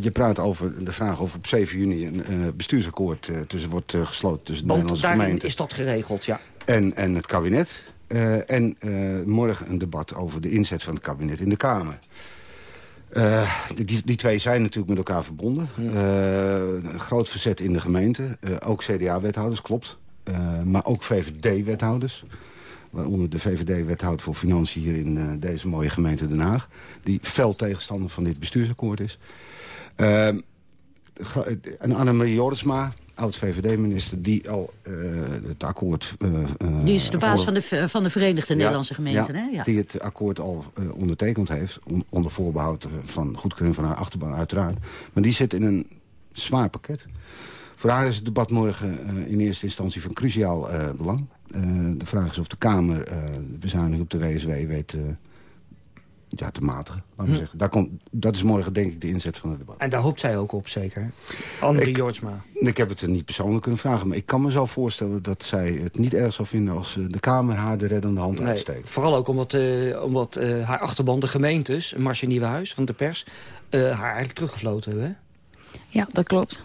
Speaker 14: je praat over de vraag of op 7 juni een eh, bestuursakkoord eh, tussen, wordt eh, gesloten tussen de
Speaker 12: Want
Speaker 14: Nederlandse
Speaker 12: daarin
Speaker 14: gemeenten
Speaker 12: is dat geregeld, ja.
Speaker 14: en, en het kabinet. Eh, en eh, morgen een debat over de inzet van het kabinet in de Kamer. Eh, die, die twee zijn natuurlijk met elkaar verbonden. Een groot verzet in de gemeente. Ook CDA-wethouders, klopt. Maar ook VVD-wethouders. Waaronder de VVD-wethouder voor Financiën hier in deze mooie gemeente Den Haag. Die fel tegenstander van dit bestuursakkoord is. Eh, gro- en Annemarie Jorisma, oud-VVD-minister... die al eh, het akkoord... eh, eh,
Speaker 13: Die is de baas
Speaker 14: voor-
Speaker 13: van de, van de Verenigde
Speaker 14: ja,
Speaker 13: Nederlandse Gemeenten, hè? Ja.
Speaker 14: Die het akkoord al ondertekend heeft. on- onder voorbehoud eh, van goedkeuring van haar achterban uiteraard. Maar die zit in een zwaar pakket. Voor haar is het debat morgen in eerste instantie van cruciaal belang. De vraag is of de Kamer de bezuiniging op de WSW weet ja, te matigen.
Speaker 12: Hm.
Speaker 14: zeggen. Daar komt, dat is morgen denk ik de inzet van het debat.
Speaker 12: En daar hoopt zij ook op, zeker.
Speaker 14: Ik-
Speaker 12: Jortsma.
Speaker 14: Ik heb het er niet persoonlijk kunnen vragen. Maar ik kan me zo voorstellen dat zij het niet erg zou vinden... als eh, de Kamer haar de reddende hand
Speaker 12: Nee,
Speaker 14: uitsteekt.
Speaker 12: vooral ook omdat, eh, omdat eh, haar achterban, de gemeentes... Marcia Nieuwenhuis van de pers, eh, haar eigenlijk teruggefloten hebben. hè?
Speaker 15: Ja, dat klopt.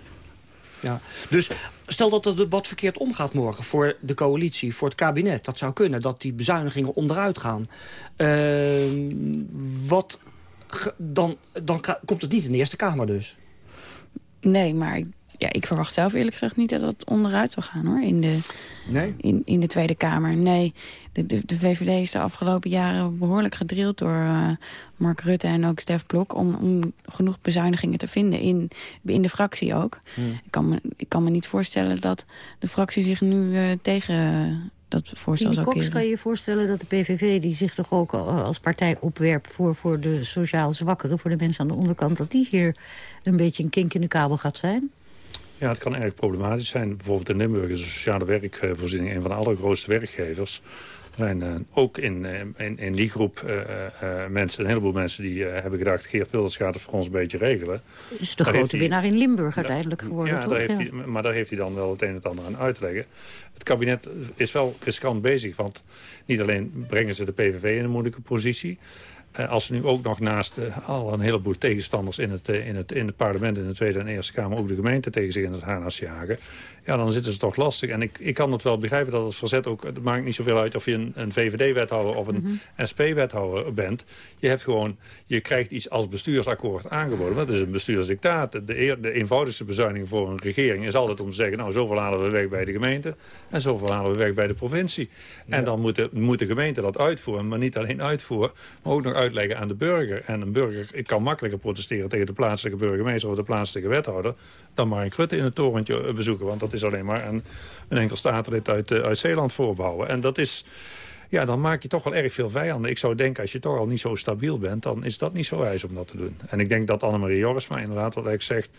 Speaker 12: Ja. Dus stel dat het debat verkeerd omgaat morgen voor de coalitie, voor het kabinet. Dat zou kunnen, dat die bezuinigingen onderuit gaan. Ehm, wat, dan, dan komt het niet in de Eerste Kamer dus.
Speaker 15: Nee, maar ja, ik verwacht zelf eerlijk gezegd niet dat het onderuit zal gaan hoor. In de,
Speaker 12: Nee?
Speaker 15: in, in de Tweede Kamer. Nee, de, de, de VVD is de afgelopen jaren behoorlijk gedrild door eh, Mark Rutte en ook Stef Blok... Om, om genoeg bezuinigingen te vinden, in, in de fractie ook.
Speaker 12: Hmm.
Speaker 15: Ik, kan me, ik kan me niet voorstellen dat de fractie zich nu eh, tegen eh, dat voorstel zou
Speaker 13: Cox, kan je je voorstellen dat de PVV, die zich toch ook al als partij opwerpt... voor, voor de sociaal zwakkeren, voor de mensen aan de onderkant... dat die hier een beetje een kink in de kabel gaat zijn?
Speaker 16: Ja, het kan erg problematisch zijn. Bijvoorbeeld in Limburg is de sociale werkvoorziening een van de allergrootste werkgevers. Er zijn eh, ook in, eh, in, in die groep eh, mensen, een heleboel mensen die hebben gedacht... Geert Wilders gaat het voor ons een beetje regelen.
Speaker 13: Is de
Speaker 16: Daar
Speaker 13: grote
Speaker 16: hij-
Speaker 13: winnaar in Limburg uiteindelijk geworden,
Speaker 16: ja,
Speaker 13: toch?
Speaker 16: daar heeft
Speaker 13: Ja.
Speaker 16: Hij, maar daar heeft hij dan wel het een en het ander aan uit te leggen. Het kabinet is wel riskant bezig, want niet alleen brengen ze de PVV in een moeilijke positie... eh, als ze nu ook nog naast eh, al een heleboel tegenstanders in het, eh, in, het, in het parlement... in de Tweede en Eerste Kamer ook de gemeente tegen zich in het harnas jagen... ja, dan zitten ze toch lastig. En ik, ik kan het wel begrijpen dat het verzet ook... het maakt niet zoveel uit of je een, een VVD-wethouder of een SP-wethouder bent. Je hebt gewoon, je krijgt iets als bestuursakkoord aangeboden. Dat is een bestuursdictaat. De, eer- de eenvoudigste bezuiniging voor een regering is altijd om te zeggen... nou, zoveel halen we weg bij de gemeente en zoveel halen we weg bij de provincie. En dan moet de, moet de gemeente dat uitvoeren, maar niet alleen uitvoeren... maar ook nog uitleggen aan de burger. En een burger kan makkelijker protesteren tegen de plaatselijke burgemeester... of de plaatselijke wethouder, dan Mark Rutte in het torentje eh, bezoeken. Want dat is alleen maar een, een enkel statenlid uit, eh, uit Zeeland voorbouwen. En dat is... Ja, dan maak je toch wel erg veel vijanden. Ik zou denken, als je toch al niet zo stabiel bent... dan is dat niet zo wijs om dat te doen. En ik denk dat Annemarie Jorisma inderdaad, wat ik zegt...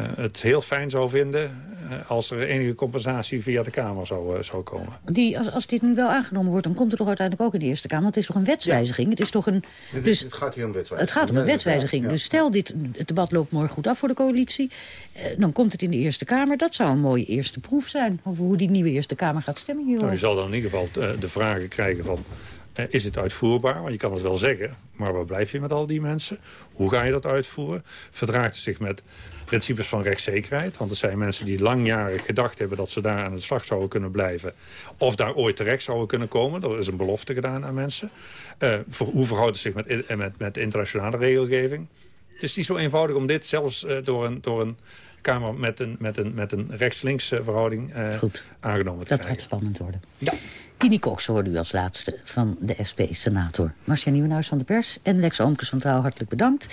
Speaker 16: het heel fijn zou vinden als er enige compensatie via de Kamer zou, zou komen.
Speaker 13: Die, als, als dit nu wel aangenomen wordt, dan komt het toch uiteindelijk ook in de Eerste Kamer. Want het is toch een wetswijziging? Het, is toch een,
Speaker 14: Het,
Speaker 13: dus,
Speaker 14: het gaat hier om wetswijziging.
Speaker 13: het gaat om een wetswijziging. Dus stel, dit, het debat loopt morgen goed af voor de coalitie. Eh, dan komt het in de Eerste Kamer. Dat zou een mooie eerste proef zijn over hoe die nieuwe Eerste Kamer gaat stemmen hierover.
Speaker 16: Nou, je zal dan in ieder geval eh, de vragen krijgen van... eh, is het uitvoerbaar? Want je kan het wel zeggen, maar waar blijf je met al die mensen? Hoe ga je dat uitvoeren? Verdraagt het zich met principes van rechtszekerheid? Want er zijn mensen die langjarig gedacht hebben... dat ze daar aan de slag zouden kunnen blijven. Of daar ooit terecht zouden kunnen komen. Er is een belofte gedaan aan mensen. Eh, voor, hoe verhoudt het zich met, in- met, met internationale regelgeving? Het is niet zo eenvoudig om dit zelfs eh, door, een, door een Kamer... met een, met een, met een rechts-links eh, verhouding eh, aangenomen te
Speaker 13: Dat
Speaker 16: krijgen.
Speaker 13: gaat spannend worden. Ja. Tini Cox hoorde u als laatste van de SP-senator. Marcia Nieuwenhuis van de Pers en Lex Oomkes van hartelijk bedankt.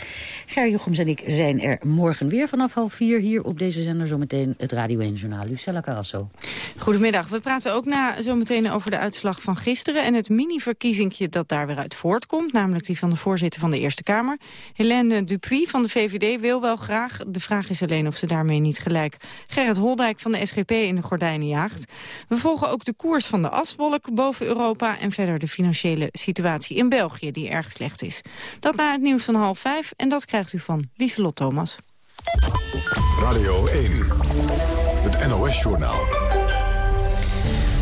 Speaker 13: Ger Jochems en ik zijn er morgen weer vanaf half vier... hier op deze zender zometeen het Radio 1-journaal. Lucella Carrasso.
Speaker 17: Goedemiddag. We praten ook na zometeen over de uitslag van gisteren... en het mini-verkiezingje dat daar weer uit voortkomt... namelijk die van de voorzitter van de Eerste Kamer. Helene Dupuy van de VVD wil wel graag. De vraag is alleen of ze daarmee niet gelijk Gerrit Holdijk van de SGP in de gordijnen jaagt. We volgen ook de koers van de aswolk boven Europa... en verder de financiële situatie in België, die erg slecht is. Dat na het nieuws van half vijf en dat krijgt u van Lieselot Thomas.
Speaker 11: Radio 1, het NOS-journaal.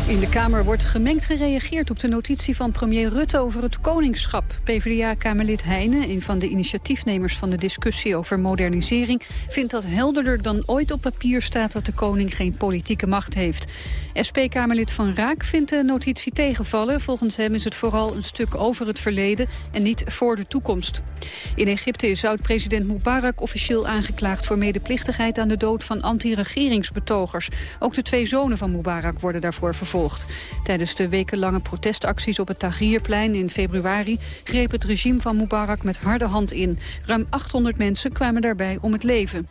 Speaker 1: In de Kamer wordt gemengd gereageerd op de notitie van premier Rutte over het koningschap. PvdA-kamerlid Heijnen, een van de initiatiefnemers van de discussie over modernisering, vindt dat helderder dan ooit op papier staat dat de koning geen politieke macht heeft. SP-kamerlid Van Raak vindt de notitie tegenvallen. Volgens hem is het vooral een stuk over het verleden en niet voor de toekomst. In Egypte is oud-president Mubarak officieel aangeklaagd voor medeplichtigheid aan de dood van anti-regeringsbetogers. Ook de twee zonen van Mubarak worden daarvoor vervolgd. Tijdens de wekenlange protestacties op het Tahrirplein in februari greep het regime van Mubarak met harde hand in. Ruim 800 mensen kwamen daarbij om het leven.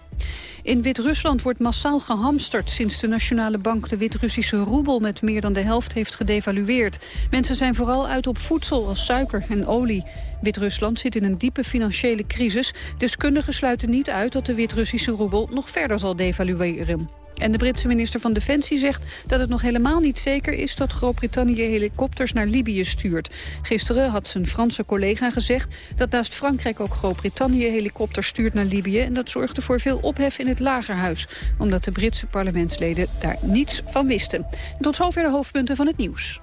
Speaker 1: In Wit-Rusland wordt massaal gehamsterd sinds de Nationale Bank de Wit-Russische roebel met meer dan de helft heeft gedevalueerd. Mensen zijn vooral uit op voedsel als suiker en olie. Wit-Rusland zit in een diepe financiële crisis. Deskundigen sluiten niet uit dat de Wit-Russische roebel nog verder zal devalueren. En de Britse minister van Defensie zegt dat het nog helemaal niet zeker is dat Groot-Brittannië helikopters naar Libië stuurt. Gisteren had zijn Franse collega gezegd dat naast Frankrijk ook Groot-Brittannië helikopters stuurt naar Libië. En dat zorgde voor veel ophef in het lagerhuis, omdat de Britse parlementsleden daar niets van wisten. En tot zover de hoofdpunten van het nieuws.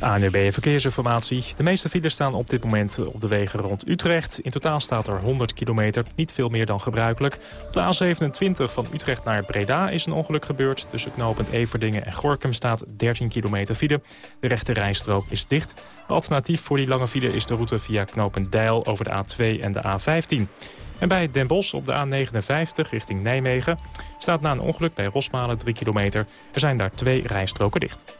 Speaker 4: ANUB Verkeersinformatie. De meeste files staan op dit moment op de wegen rond Utrecht. In totaal staat er 100 kilometer, niet veel meer dan gebruikelijk. Op de A27 van Utrecht naar Breda is een ongeluk gebeurd. Tussen knooppunt Everdingen en Gorkum staat 13 kilometer file. De rechte rijstrook is dicht. Alternatief voor die lange file is de route via knooppunt Deil over de A2 en de A15. En bij Den Bosch op de A59 richting Nijmegen staat na een ongeluk bij Rosmalen 3 kilometer. Er zijn daar twee rijstroken dicht.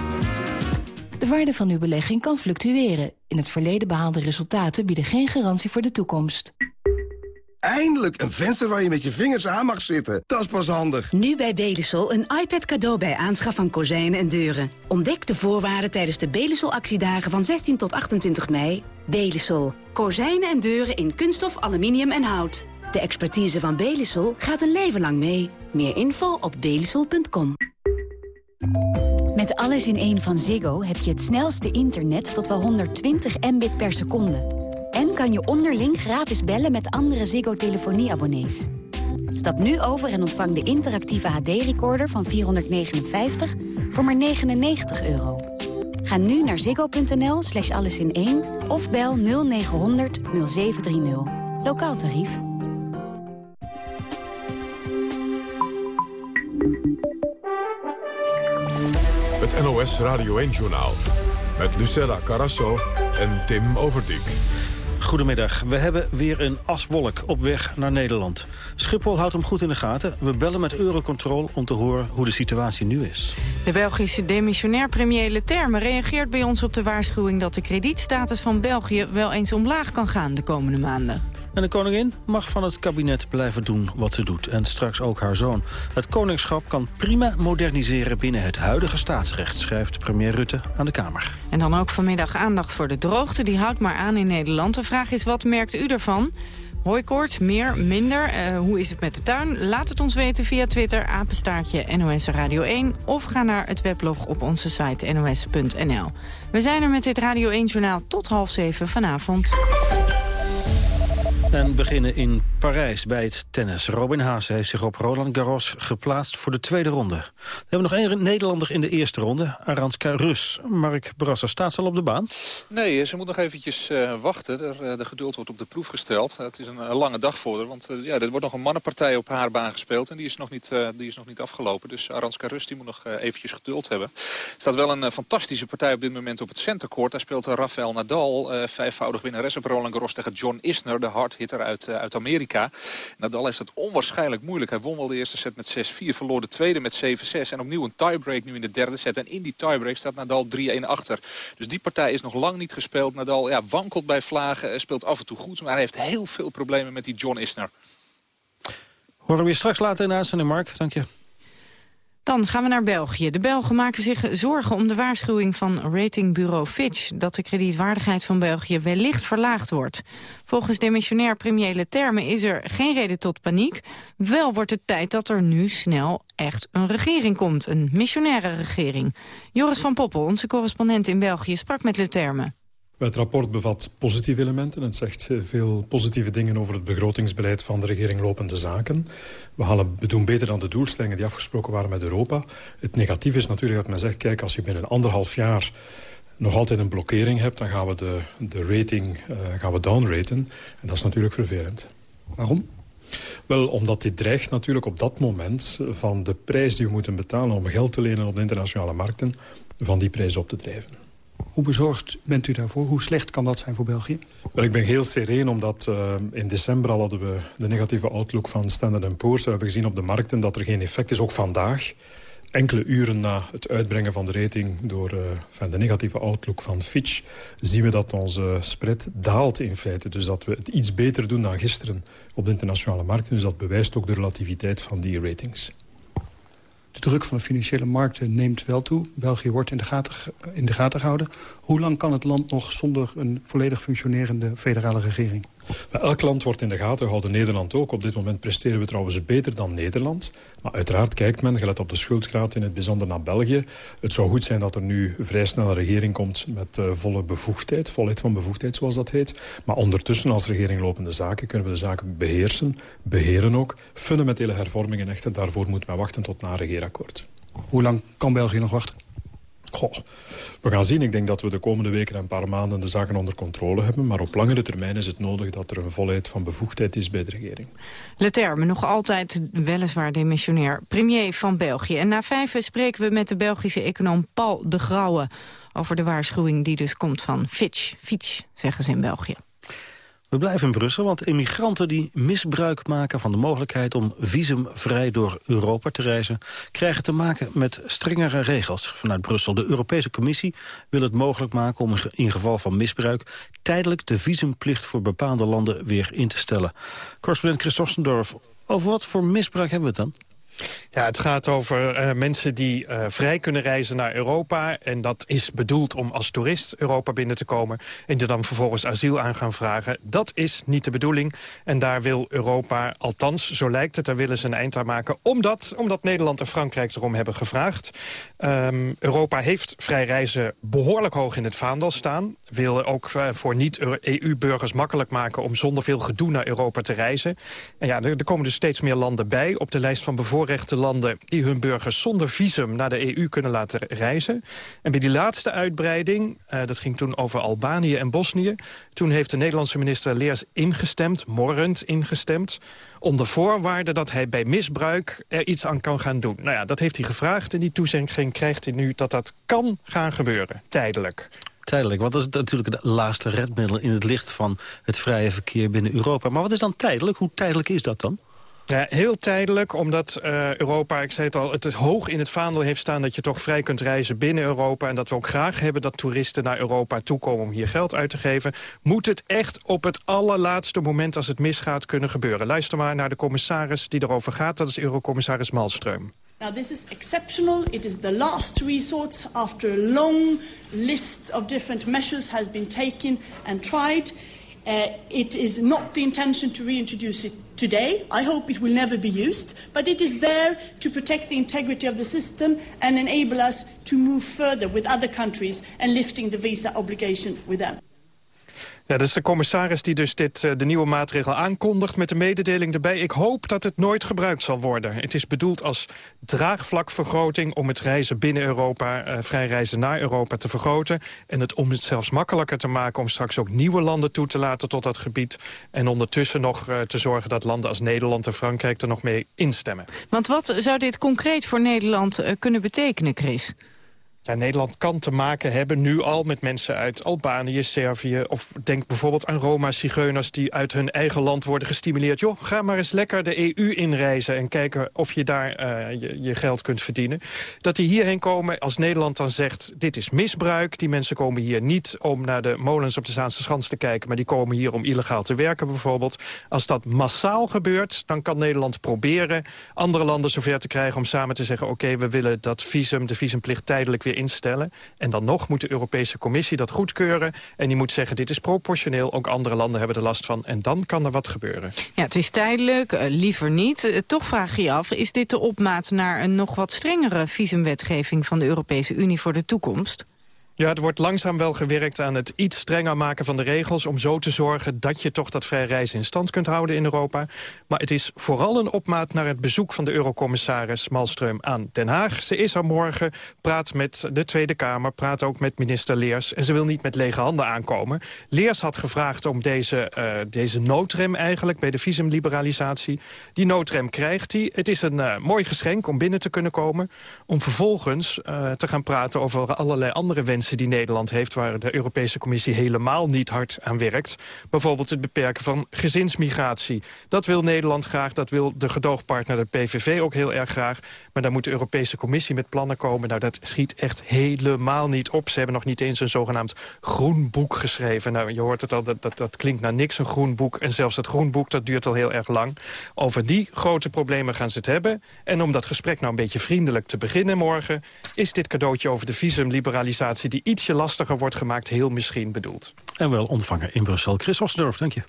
Speaker 18: De waarde van uw belegging kan fluctueren. In het verleden behaalde resultaten bieden geen garantie voor de toekomst.
Speaker 19: Eindelijk een venster waar je met je vingers aan mag zitten. Dat is pas handig.
Speaker 5: Nu bij Belisol een iPad cadeau bij aanschaf van kozijnen en deuren. Ontdek de voorwaarden tijdens de Belisol actiedagen van 16 tot 28 mei. Belisol. Kozijnen en deuren in kunststof, aluminium en hout. De expertise van Belisol gaat een leven lang mee. Meer info op belisol.com.
Speaker 20: Met alles in één van Ziggo heb je het snelste internet tot wel 120 mbit per seconde. En kan je onderling gratis bellen met andere Ziggo telefonieabonnees. Stap nu over en ontvang de interactieve HD-recorder van 459 voor maar 99 euro. Ga nu naar ziggo.nl slash alles in 1 of bel 0900 0730. Lokaal tarief.
Speaker 11: NOS Radio 1-journaal. Met Lucella Carasso en Tim Overdijk.
Speaker 21: Goedemiddag. We hebben weer een aswolk op weg naar Nederland. Schiphol houdt hem goed in de gaten. We bellen met Eurocontrol om te horen hoe de situatie nu is.
Speaker 17: De Belgische demissionair premier Leterme reageert bij ons op de waarschuwing... dat de kredietstatus van België wel eens omlaag kan gaan de komende maanden.
Speaker 21: En de koningin mag van het kabinet blijven doen wat ze doet. En straks ook haar zoon. Het koningschap kan prima moderniseren binnen het huidige staatsrecht... schrijft premier Rutte aan de Kamer.
Speaker 17: En dan ook vanmiddag aandacht voor de droogte. Die houdt maar aan in Nederland. De vraag is, wat merkt u ervan? Hooikoorts, meer, minder. Uh, hoe is het met de tuin? Laat het ons weten via Twitter, apenstaartje NOS Radio 1... of ga naar het weblog op onze site nos.nl. We zijn er met dit Radio 1-journaal tot half zeven vanavond.
Speaker 21: En beginnen in Parijs bij het tennis. Robin Haase heeft zich op Roland Garros geplaatst voor de tweede ronde. We hebben nog één Nederlander in de eerste ronde, Aranska Rus. Mark Brasser staat ze al op de baan?
Speaker 22: Nee, ze moet nog eventjes uh, wachten. De, de, geduld wordt op de proef gesteld. Het is een, lange dag voor haar, want uh, ja, er wordt nog een mannenpartij op haar baan gespeeld. En die is nog niet, die is nog niet afgelopen. Dus Aranska Rus die moet nog eventjes geduld hebben. Er staat wel een fantastische partij op dit moment op het centercourt. Daar speelt Rafael Nadal, vijfvoudig winnares op Roland Garros tegen John Isner, de hard uit, uh, uit Amerika. Nadal heeft het onwaarschijnlijk moeilijk. Hij won wel de eerste set met 6-4, verloor de tweede met 7-6. En opnieuw een tiebreak nu in de derde set. En in die tiebreak staat Nadal 3-1 achter. Dus die partij is nog lang niet gespeeld. Nadal ja, wankelt bij vlagen, speelt af en toe goed. Maar hij heeft heel veel problemen met die John Isner.
Speaker 21: Horen we je straks later in de Mark. Dank je.
Speaker 17: Dan gaan we naar België. De Belgen maken zich zorgen om de waarschuwing van ratingbureau Fitch... dat de kredietwaardigheid van België wellicht verlaagd wordt. Volgens demissionair premier Leterme is er geen reden tot paniek. Wel wordt het tijd dat er nu snel echt een regering komt. Een missionaire regering. Joris van Poppel, onze correspondent in België, sprak met Leterme.
Speaker 23: Het rapport bevat positieve elementen. Het zegt veel positieve dingen over het begrotingsbeleid van de regering lopende zaken. We, halen, we doen beter dan de doelstellingen die afgesproken waren met Europa. Het negatief is natuurlijk dat men zegt, kijk, als je binnen anderhalf jaar nog altijd een blokkering hebt, dan gaan we de, de rating uh, gaan we downraten. En dat is natuurlijk vervelend.
Speaker 21: Waarom?
Speaker 23: Wel, omdat dit dreigt natuurlijk op dat moment van de prijs die we moeten betalen om geld te lenen op de internationale markten, van die prijs op te drijven.
Speaker 21: Hoe bezorgd bent u daarvoor? Hoe slecht kan dat zijn voor België?
Speaker 23: Wel, ik ben heel sereen, omdat uh, in december al hadden we de negatieve outlook van Standard Poor's. We hebben gezien op de markten dat er geen effect is, ook vandaag. Enkele uren na het uitbrengen van de rating door uh, van de negatieve outlook van Fitch... zien we dat onze spread daalt in feite. Dus dat we het iets beter doen dan gisteren op de internationale markten. Dus dat bewijst ook de relativiteit van die ratings.
Speaker 21: De druk van de financiële markten neemt wel toe. België wordt in de, gaten, in de gaten gehouden. Hoe lang kan het land nog zonder een volledig functionerende federale regering?
Speaker 23: Elk land wordt in de gaten gehouden, Nederland ook. Op dit moment presteren we trouwens beter dan Nederland. Maar uiteraard kijkt men, gelet op de schuldgraad in het bijzonder naar België. Het zou goed zijn dat er nu vrij snel een regering komt met uh, volle bevoegdheid. Volheid van bevoegdheid, zoals dat heet. Maar ondertussen als regering lopende zaken kunnen we de zaken beheersen, beheren ook. Fundamentele hervormingen echter, daarvoor moet men wachten tot na een regeerakkoord.
Speaker 21: Hoe lang kan België nog wachten?
Speaker 23: Goh, we gaan zien. Ik denk dat we de komende weken en een paar maanden de zaken onder controle hebben. Maar op langere termijn is het nodig dat er een volheid van bevoegdheid is bij de regering.
Speaker 17: Leterme, nog altijd weliswaar demissionair premier van België. En na vijf spreken we met de Belgische econoom Paul de Grauwe... over de waarschuwing die dus komt van Fitch. Fitch, zeggen ze in België.
Speaker 21: We blijven in Brussel, want immigranten die misbruik maken van de mogelijkheid om visumvrij door Europa te reizen, krijgen te maken met strengere regels vanuit Brussel. De Europese Commissie wil het mogelijk maken om in geval van misbruik tijdelijk de visumplicht voor bepaalde landen weer in te stellen. Correspondent Chris Ossendorf, over wat voor misbruik hebben we het dan?
Speaker 24: Ja, het gaat over uh, mensen die uh, vrij kunnen reizen naar Europa. En dat is bedoeld om als toerist Europa binnen te komen... en die dan vervolgens asiel aan gaan vragen. Dat is niet de bedoeling. En daar wil Europa, althans, zo lijkt het, daar willen ze een eind aan maken. Omdat, omdat Nederland en Frankrijk erom hebben gevraagd. Um, Europa heeft vrij reizen behoorlijk hoog in het vaandel staan. Wil ook uh, voor niet-EU-burgers makkelijk maken... om zonder veel gedoe naar Europa te reizen. En ja, er, komen dus steeds meer landen bij op de lijst van bevoorrechte landen die hun burgers zonder visum naar de EU kunnen laten reizen. En bij die laatste uitbreiding, uh, dat ging toen over Albanië en Bosnië... toen heeft de Nederlandse minister Leers ingestemd, morrend ingestemd... onder voorwaarde dat hij bij misbruik er iets aan kan gaan doen. Nou ja, dat heeft hij gevraagd en die toezegging krijgt hij nu... dat dat kan gaan gebeuren, tijdelijk.
Speaker 21: Tijdelijk, want dat is natuurlijk het laatste redmiddel in het licht van het vrije verkeer binnen Europa. Maar wat is dan tijdelijk? Hoe tijdelijk is dat dan?
Speaker 24: Ja, heel tijdelijk, omdat uh, Europa, ik zei het al, het hoog in het vaandel heeft staan... dat je toch vrij kunt reizen binnen Europa... en dat we ook graag hebben dat toeristen naar Europa toekomen om hier geld uit te geven... moet het echt op het allerlaatste moment als het misgaat kunnen gebeuren. Luister maar naar de commissaris die erover gaat, dat is Eurocommissaris Malmström.
Speaker 25: Now this is exceptional. It is the last resort after a long list of different measures has been taken and tried. Uh, it is not the intention to reintroduce it today. I hope it will never be used, but it is there to protect the integrity of the system and enable us to move further with other countries and lifting the visa obligation with them.
Speaker 24: Ja, dat is de commissaris die dus dit, uh, de nieuwe maatregel aankondigt... met de mededeling erbij. Ik hoop dat het nooit gebruikt zal worden. Het is bedoeld als draagvlakvergroting... om het reizen binnen Europa, uh, vrij reizen naar Europa te vergroten. En het, om het zelfs makkelijker te maken... om straks ook nieuwe landen toe te laten tot dat gebied. En ondertussen nog uh, te zorgen dat landen als Nederland en Frankrijk... er nog mee instemmen.
Speaker 17: Want wat zou dit concreet voor Nederland kunnen betekenen, Chris?
Speaker 24: Nederland kan te maken hebben nu al met mensen uit Albanië, Servië... of denk bijvoorbeeld aan Roma-zigeuners die uit hun eigen land worden gestimuleerd. Joh, ga maar eens lekker de EU inreizen en kijken of je daar uh, je, je, geld kunt verdienen. Dat die hierheen komen als Nederland dan zegt, dit is misbruik. Die mensen komen hier niet om naar de molens op de Zaanse Schans te kijken... maar die komen hier om illegaal te werken bijvoorbeeld. Als dat massaal gebeurt, dan kan Nederland proberen... andere landen zover te krijgen om samen te zeggen... oké, we willen dat visum, de visumplicht tijdelijk weer instellen. En dan nog moet de Europese Commissie dat goedkeuren. En die moet zeggen, dit is proportioneel. Ook andere landen hebben er last van. En dan kan er wat gebeuren.
Speaker 17: Ja, het is tijdelijk, uh, liever niet. Uh, toch vraag je je af, is dit de opmaat naar een nog wat strengere visumwetgeving van de Europese Unie voor de toekomst?
Speaker 24: Ja, er wordt langzaam wel gewerkt aan het iets strenger maken van de regels... om zo te zorgen dat je toch dat vrij reizen in stand kunt houden in Europa. Maar het is vooral een opmaat naar het bezoek van de eurocommissaris Malmström aan Den Haag. Ze is er morgen, praat met de Tweede Kamer, praat ook met minister Leers... en ze wil niet met lege handen aankomen. Leers had gevraagd om deze, uh, deze noodrem eigenlijk bij de visumliberalisatie. Die noodrem krijgt hij. Het is een uh, mooi geschenk om binnen te kunnen komen... om vervolgens uh, te gaan praten over allerlei andere wensen die Nederland heeft... waar de Europese Commissie helemaal niet hard aan werkt. Bijvoorbeeld het beperken van gezinsmigratie. Dat wil Nederland graag, dat wil de gedoogpartner de PVV ook heel erg graag. Maar daar moet de Europese Commissie met plannen komen. Nou, dat schiet echt helemaal niet op. Ze hebben nog niet eens een zogenaamd groen boek geschreven. Nou, je hoort het al, dat, dat, dat klinkt naar niks, een groen boek. En zelfs dat groen boek, dat duurt al heel erg lang. Over die grote problemen gaan ze het hebben. En om dat gesprek nou een beetje vriendelijk te beginnen morgen... is dit cadeautje over de visumliberalisatie die ietsje lastiger wordt gemaakt... heel misschien bedoeld.
Speaker 21: En wel ontvangen in Brussel. Chris Ostendorf, dank je.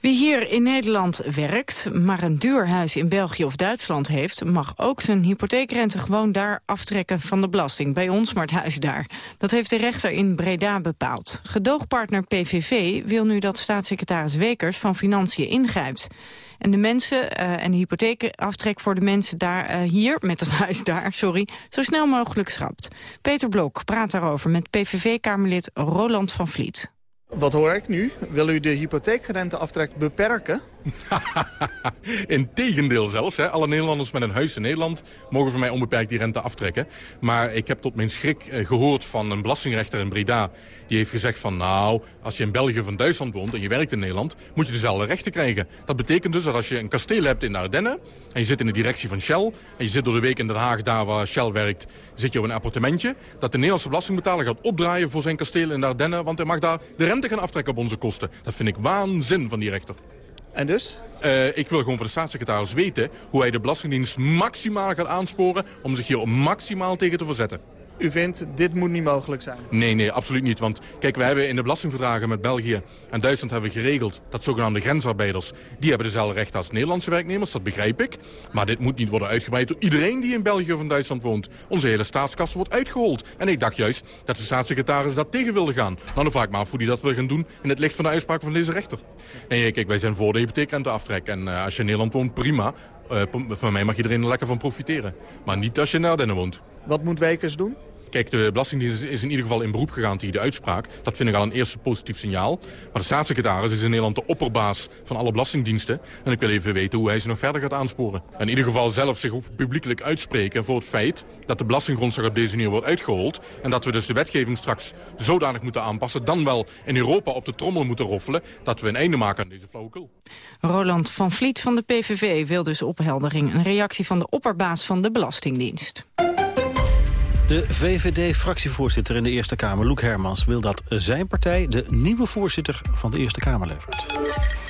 Speaker 17: Wie hier in Nederland werkt, maar een duur huis in België of Duitsland heeft... mag ook zijn hypotheekrente gewoon daar aftrekken van de belasting. Bij ons, maar het huis daar. Dat heeft de rechter in Breda bepaald. Gedoogpartner PVV wil nu dat staatssecretaris Wekers van Financiën ingrijpt. En de mensen uh, en de hypotheekaftrek voor de mensen daar, uh, hier, met het huis daar, sorry, zo snel mogelijk schrapt. Peter Blok praat daarover met PVV-kamerlid Roland van Vliet.
Speaker 26: Wat hoor ik nu? Wil u de hypotheekrenteaftrek beperken?
Speaker 27: Integendeel zelfs. Hè. Alle Nederlanders met een huis in Nederland mogen voor mij onbeperkt die rente aftrekken. Maar ik heb tot mijn schrik eh, gehoord van een belastingrechter in Breda. Die heeft gezegd van nou, als je in België in Duitsland woont en je werkt in Nederland... moet je dezelfde rechten krijgen. Dat betekent dus dat als je een kasteel hebt in de Ardennen... en je zit in de directie van Shell... en je zit door de week in Den Haag daar waar Shell werkt... zit je op een appartementje... dat de Nederlandse belastingbetaler gaat opdraaien voor zijn kasteel in de Ardennen... want hij mag daar de rente gaan aftrekken op onze kosten. Dat vind ik waanzin van die rechter.
Speaker 26: En dus?
Speaker 27: Uh, ik wil gewoon van de staatssecretaris weten hoe hij de Belastingdienst maximaal gaat aansporen om zich hier maximaal tegen te verzetten.
Speaker 26: U vindt, dit moet niet mogelijk zijn?
Speaker 27: Nee, nee, absoluut niet. Want kijk, we hebben in de belastingverdragen met België en Duitsland hebben we geregeld dat zogenaamde grensarbeiders, die hebben dezelfde rechten als Nederlandse werknemers, dat begrijp ik. Maar dit moet niet worden uitgebreid door iedereen die in België of in Duitsland woont. Onze hele staatskast wordt uitgehold. En ik dacht juist dat de staatssecretaris dat tegen wilde gaan. Nou, dan vraag ik me af hoe hij dat wil gaan doen in het licht van de uitspraak van deze rechter. Nee, kijk, wij zijn voor de hypotheekrenteaftrek. En uh, als je in Nederland woont, prima. Uh, van mij mag iedereen er lekker van profiteren. Maar niet als je in Ardennen woont.
Speaker 26: Wat moet Wekers doen?
Speaker 27: Kijk, de Belastingdienst is in ieder geval in beroep gegaan tegen de uitspraak. Dat vind ik al een eerste positief signaal. Maar de staatssecretaris is in Nederland de opperbaas van alle belastingdiensten. En ik wil even weten hoe hij ze nog verder gaat aansporen. In ieder geval zelf zich ook publiekelijk uitspreken voor het feit dat de belastinggrondslag op deze manier wordt uitgehold. En dat we dus de wetgeving straks zodanig moeten aanpassen, dan wel in Europa op de trommel moeten roffelen, dat we een einde maken aan deze flauwekul.
Speaker 17: Roland van Vliet van de PVV wil dus opheldering. Een reactie van de opperbaas van de Belastingdienst.
Speaker 21: De VVD-fractievoorzitter in de Eerste Kamer, Loek Hermans... wil dat zijn partij de nieuwe voorzitter van de Eerste Kamer levert.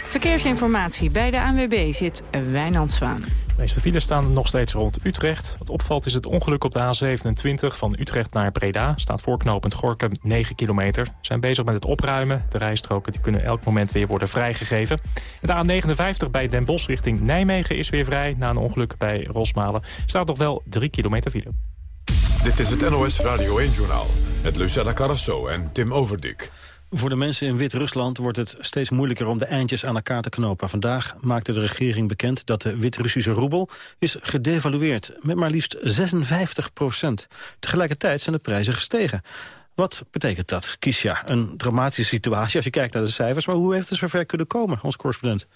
Speaker 17: Verkeersinformatie. Bij de ANWB zit Wijnand Zwaan. De
Speaker 4: meeste files staan nog steeds rond Utrecht. Wat opvalt is het ongeluk op de A27 van Utrecht naar Breda. Staat voorknopend Gorkum 9 kilometer. We zijn bezig met het opruimen. De rijstroken die kunnen elk moment weer worden vrijgegeven. De A59 bij Den Bosch richting Nijmegen is weer vrij. Na een ongeluk bij Rosmalen staat nog wel 3 kilometer file.
Speaker 11: Dit is het NOS Radio 1-journaal met Lucella Carrasso en Tim Overdik.
Speaker 21: Voor de mensen in Wit-Rusland wordt het steeds moeilijker om de eindjes aan elkaar te knopen. Vandaag maakte de regering bekend dat de Wit-Russische roebel is gedevalueerd met maar liefst 56 procent. Tegelijkertijd zijn de prijzen gestegen. Wat betekent dat, Kisha? Een dramatische situatie als je kijkt naar de cijfers. Maar hoe heeft het zover kunnen komen, ons correspondent?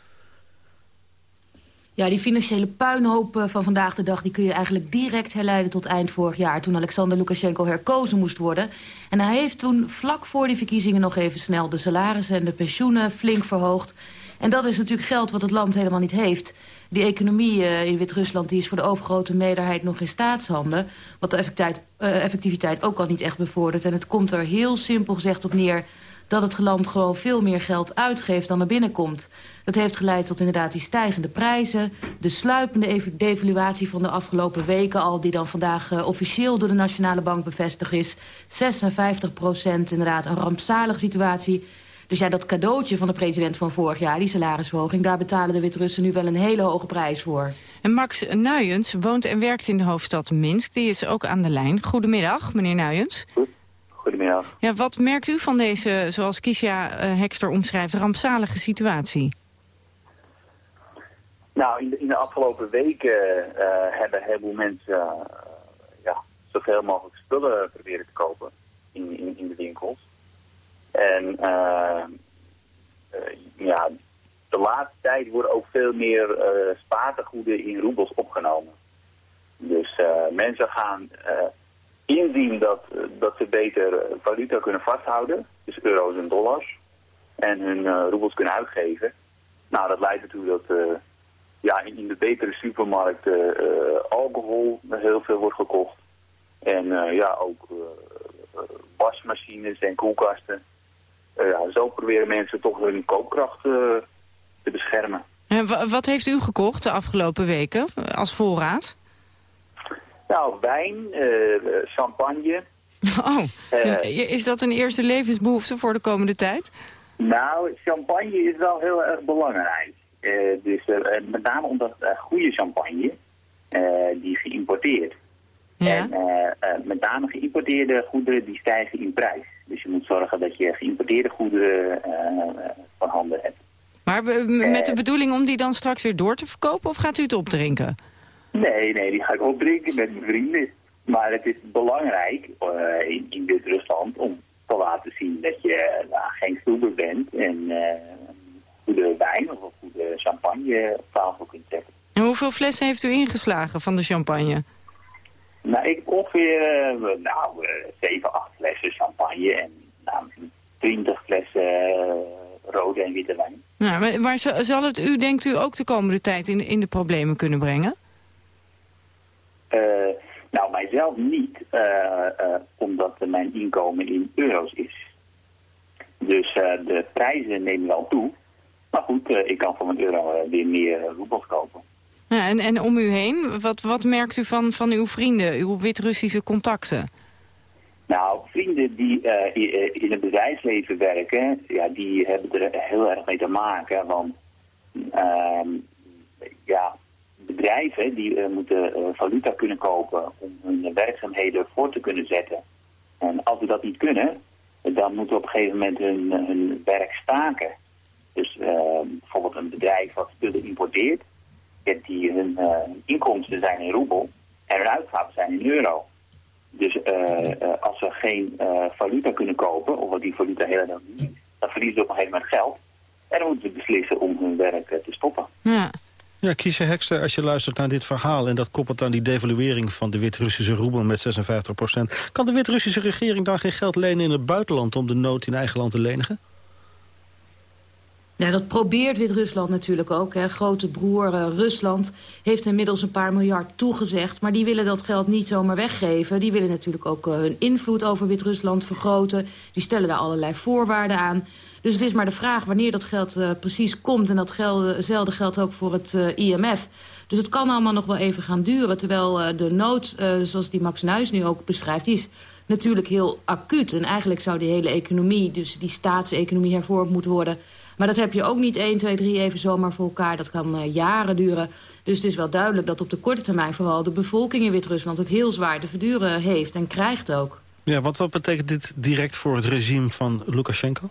Speaker 28: Ja, die financiële puinhoop eh, van vandaag de dag... die kun je eigenlijk direct herleiden tot eind vorig jaar... toen Alexander Lukashenko herkozen moest worden. En hij heeft toen vlak voor die verkiezingen nog even snel... de salarissen en de pensioenen flink verhoogd. En dat is natuurlijk geld wat het land helemaal niet heeft. Die economie uh, in Wit-Rusland is voor de overgrote meerderheid nog in staatshanden... wat de uh, effectiviteit ook al niet echt bevordert. En het komt er heel simpel gezegd op neer dat het land gewoon veel meer geld uitgeeft dan er binnenkomt. Dat heeft geleid tot inderdaad die stijgende prijzen... de sluipende devaluatie van de afgelopen weken al... die dan vandaag uh, officieel door de Nationale Bank bevestigd is. 56 procent, inderdaad een rampzalige situatie... Dus ja, dat cadeautje van de president van vorig jaar, die salarisverhoging... daar betalen de Wit-Russen nu wel een hele hoge prijs voor.
Speaker 17: En Max Nuyens woont en werkt in de hoofdstad Minsk. Die is ook aan de lijn. Goedemiddag, meneer Nuyens.
Speaker 29: Goedemiddag.
Speaker 17: Ja, wat merkt u van deze, zoals Kisha uh, Hekster omschrijft, rampzalige situatie?
Speaker 29: Nou, in de, in de afgelopen weken uh, hebben heel veel mensen uh, ja, zoveel mogelijk spullen proberen te kopen in, in, in de winkels. En ja, de laatste tijd worden ook veel meer spaartegoeden in roebels opgenomen. Dus mensen gaan inzien dat, dat ze beter valuta kunnen vasthouden, dus euro's en dollars, en hun uh, roebels kunnen uitgeven. Nou, dat leidt ertoe dat ja, in de betere supermarkten alcohol heel veel wordt gekocht. En ja, ook wasmachines en koelkasten. ja, zo proberen mensen toch hun koopkracht te beschermen.
Speaker 17: En wat heeft u gekocht de afgelopen weken als voorraad?
Speaker 29: Nou, wijn, uh, champagne.
Speaker 17: Oh, uh, is dat een eerste levensbehoefte voor de komende tijd?
Speaker 29: Nou, champagne is wel heel erg belangrijk. Uh, dus met name omdat goede champagne, die geïmporteerd. Ja. En met name geïmporteerde goederen die stijgen in prijs. Dus je moet zorgen dat je geïmporteerde goederen van handen hebt.
Speaker 17: Maar met de bedoeling om die dan straks weer door te verkopen of gaat u het opdrinken?
Speaker 29: Nee, nee, die ga ik opdrinken met mijn vrienden. Maar het is belangrijk uh, in, in dit Rusland om te laten zien dat je uh, geen stoeber bent en uh, goede wijn of een goede champagne op tafel kunt zetten.
Speaker 17: En hoeveel flessen heeft u ingeslagen van de champagne?
Speaker 29: Nou, ik ongeveer nou, 7, 8 flessen champagne en nou, 20 flessen rode en witte wijn.
Speaker 17: Nou, maar, maar zal het u, denkt u, ook de komende tijd in, in de problemen kunnen brengen?
Speaker 29: Uh, nou, mijzelf niet, uh, uh, omdat mijn inkomen in euro's is. Dus de prijzen nemen wel toe. Maar goed, ik kan voor mijn euro weer meer roebels kopen.
Speaker 17: Ja, en, en om u heen, wat, wat merkt u van, van uw vrienden, uw Wit-Russische contacten?
Speaker 29: Nou, vrienden die in het bedrijfsleven werken, ja, die hebben er heel erg mee te maken. Want ehm, ja, bedrijven die uh, moeten uh, valuta kunnen kopen om hun werkzaamheden voor te kunnen zetten. En als we dat niet kunnen, dan moeten we op een gegeven moment hun, hun werk staken. Dus uh, bijvoorbeeld een bedrijf wat spullen importeert, die hun inkomsten zijn in roebel en hun uitgaven zijn in euro. Dus als we geen valuta kunnen kopen, of wat die valuta helemaal niet, dan verliezen ze op een gegeven moment geld. En dan moeten ze beslissen om hun werk te stoppen.
Speaker 17: Ja.
Speaker 21: Ja, Kiesje Hekster, als je luistert naar dit verhaal... en dat koppelt aan die devaluering van de Wit-Russische roebel met 56 procent... kan de Wit-Russische regering dan geen geld lenen in het buitenland... om de nood in eigen land te lenigen?
Speaker 28: Ja, dat probeert Wit-Rusland natuurlijk ook. Hè. Grote broer uh, Rusland heeft inmiddels een paar miljard toegezegd... maar die willen dat geld niet zomaar weggeven. Die willen natuurlijk ook uh, hun invloed over Wit-Rusland vergroten. Die stellen daar allerlei voorwaarden aan... Dus het is maar de vraag wanneer dat geld uh, precies komt. En datzelfde geldt ook voor het uh, IMF. Dus het kan allemaal nog wel even gaan duren. Terwijl de nood, zoals die Max Nuis nu ook beschrijft... is natuurlijk heel acuut. En eigenlijk zou die hele economie, dus die staatseconomie hervormd moeten worden. Maar dat heb je ook niet 1, 2, 3 even zomaar voor elkaar. Dat kan jaren duren. Dus het is wel duidelijk dat op de korte termijn... vooral de bevolking in Wit-Rusland het heel zwaar te verduren heeft en krijgt ook.
Speaker 21: Ja, wat, wat betekent dit direct voor het regime van Lukashenko?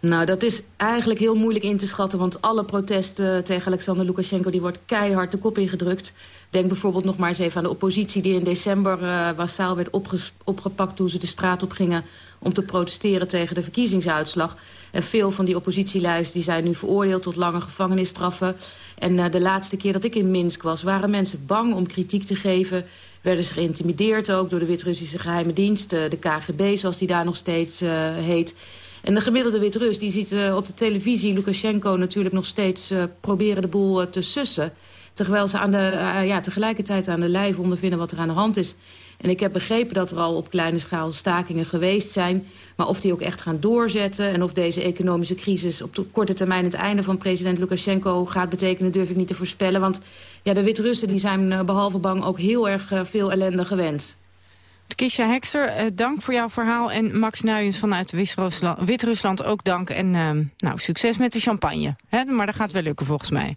Speaker 28: Nou, dat is eigenlijk heel moeilijk in te schatten... want alle protesten tegen Alexander Lukashenko... die wordt keihard de kop ingedrukt. Denk bijvoorbeeld nog maar eens even aan de oppositie... die in december uh, werd opgepakt toen ze de straat op gingen... om te protesteren tegen de verkiezingsuitslag. En veel van die oppositielijsten die zijn nu veroordeeld tot lange gevangenisstraffen. En uh, de laatste keer dat ik in Minsk was... waren mensen bang om kritiek te geven... werden ze geïntimideerd ook door de Wit-Russische geheime dienst... de KGB, zoals die daar nog steeds heet... En de gemiddelde Wit-Rus die ziet uh, op de televisie Lukashenko natuurlijk nog steeds uh, proberen de boel uh, te sussen. Terwijl ze aan de, ja, tegelijkertijd aan de lijf ondervinden wat er aan de hand is. En ik heb begrepen dat er al op kleine schaal stakingen geweest zijn. Maar of die ook echt gaan doorzetten... en of deze economische crisis op de korte termijn het einde van president Lukashenko gaat betekenen... durf ik niet te voorspellen. Want ja, de Wit-Russen zijn behalve bang ook heel erg veel ellende gewend.
Speaker 17: Kisha Hekster, uh, dank voor jouw verhaal. En Max Nuyens vanuit Wit-Rusland ook dank. En uh, nou, succes met de champagne. Hè? Maar dat gaat wel lukken volgens mij.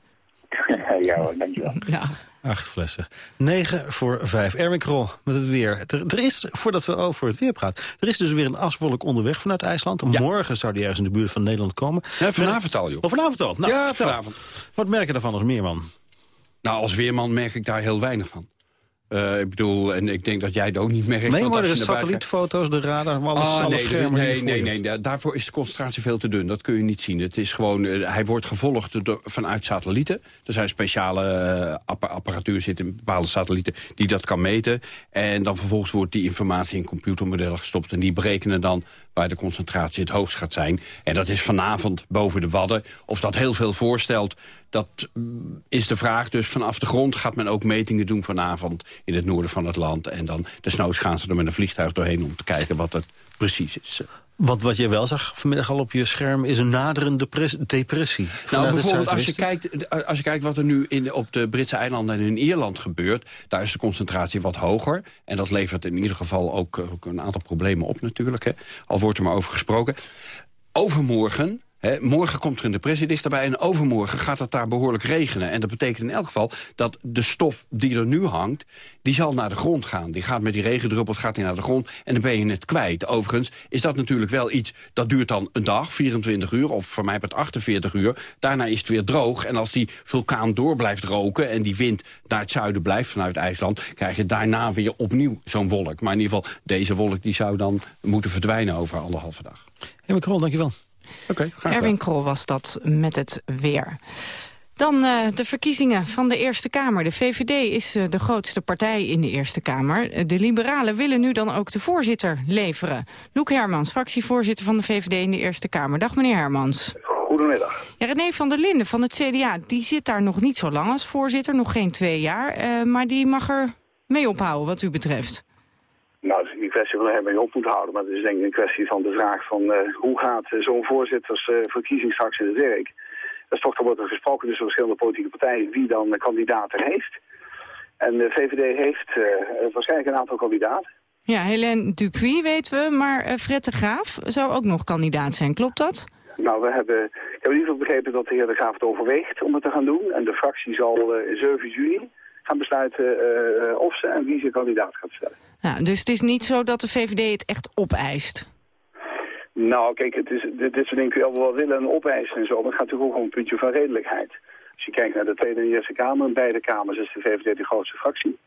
Speaker 29: ja hoor, dankjewel.
Speaker 17: Ja.
Speaker 21: Acht flessen. 9 voor 5. Erwin Krol met het weer. Er, er, is, voordat we over het weer praten... er is dus weer een aswolk onderweg vanuit IJsland. Morgen zou die ergens in de buurt van Nederland komen.
Speaker 30: Ja, vanavond al, joh.
Speaker 21: Oh, vanavond al? Nou,
Speaker 30: ja, vanavond.
Speaker 21: Wat merk je daarvan als meerman?
Speaker 30: Nou, als weerman merk ik daar heel weinig van. Uh, ik bedoel, en ik denk dat jij het ook niet merkt.
Speaker 21: Nee, maar de satellietfoto's, de radar, alles,
Speaker 30: ah, nee,
Speaker 21: schermen.
Speaker 30: Nee, nee, nee, nee, daarvoor is de concentratie veel te dun. Dat kun je niet zien. Het is gewoon, uh, hij wordt gevolgd door, vanuit satellieten. Er zijn speciale uh, apparatuur zitten in bepaalde satellieten die dat kan meten. En dan vervolgens wordt die informatie in computermodellen gestopt. En die berekenen dan waar de concentratie het hoogst gaat zijn. En dat is vanavond boven de Wadden. Of dat heel veel voorstelt, dat is de vraag. Dus vanaf de grond gaat men ook metingen doen vanavond in het noorden van het land. En dan desnoods gaan ze er met een vliegtuig doorheen om te kijken wat het precies is.
Speaker 21: Want wat je wel zag vanmiddag al op je scherm is een naderende depressie.
Speaker 30: Nou, bijvoorbeeld als je, kijkt, als je kijkt wat er nu in, op de Britse eilanden en in Ierland gebeurt... daar is de concentratie wat hoger. En dat levert in ieder geval ook, ook een aantal problemen op natuurlijk. Hè. Al wordt er maar over gesproken. Overmorgen morgen komt er een depressie dichterbij en overmorgen gaat het daar behoorlijk regenen. En dat betekent in elk geval dat de stof die er nu hangt... die zal naar de grond gaan. Die gaat met die regendruppels gaat die naar de grond en dan ben je het kwijt. Overigens is dat natuurlijk wel iets, dat duurt dan een dag, 24 uur... of voor mij het 48 uur. Daarna is het weer droog en als die vulkaan door blijft roken... en die wind naar het zuiden blijft vanuit IJsland... krijg je daarna weer opnieuw zo'n wolk. Maar in ieder geval, deze wolk die zou dan moeten verdwijnen over anderhalve dag.
Speaker 21: Heer Krol, dankjewel.
Speaker 30: Okay,
Speaker 17: Erwin Krol was dat met het weer. Dan uh, de verkiezingen van de Eerste Kamer. De VVD is uh, de grootste partij in de Eerste Kamer. De liberalen willen nu dan ook de voorzitter leveren. Loek Hermans, fractievoorzitter van de VVD in de Eerste Kamer. Dag meneer Hermans.
Speaker 31: Goedemiddag.
Speaker 17: Ja, René van der Linden van het CDA, die zit daar nog niet zo lang als voorzitter. Nog geen twee jaar. Uh, maar die mag er mee ophouden wat u betreft.
Speaker 32: Nou, het is niet een kwestie van hem mee op moet houden, maar het is denk ik een kwestie van de vraag van eh, hoe gaat zo'n voorzittersverkiezing straks in het werk. Dat is toch, er wordt er gesproken tussen verschillende politieke partijen wie dan kandidaten heeft. En de VVD heeft waarschijnlijk een aantal kandidaten.
Speaker 17: Ja, Helene Dupuy weten we, maar uh, Fred de Graaf zou ook nog kandidaat zijn. Klopt dat?
Speaker 32: Nou, we hebben, ik heb in ieder geval begrepen dat de heer de Graaf het overweegt om het te gaan doen. En de fractie zal uh, 7 juni gaan besluiten of ze en wie ze kandidaat gaat stellen.
Speaker 17: Ja, dus het is niet zo dat de VVD het echt opeist?
Speaker 32: Nou, kijk, het is, dit, dit soort dingen kun je wel willen en opeisen en zo. Maar het gaat natuurlijk ook om een puntje van redelijkheid. Als je kijkt naar de Tweede en Eerste Kamer, in beide kamers is de VVD de grootste fractie.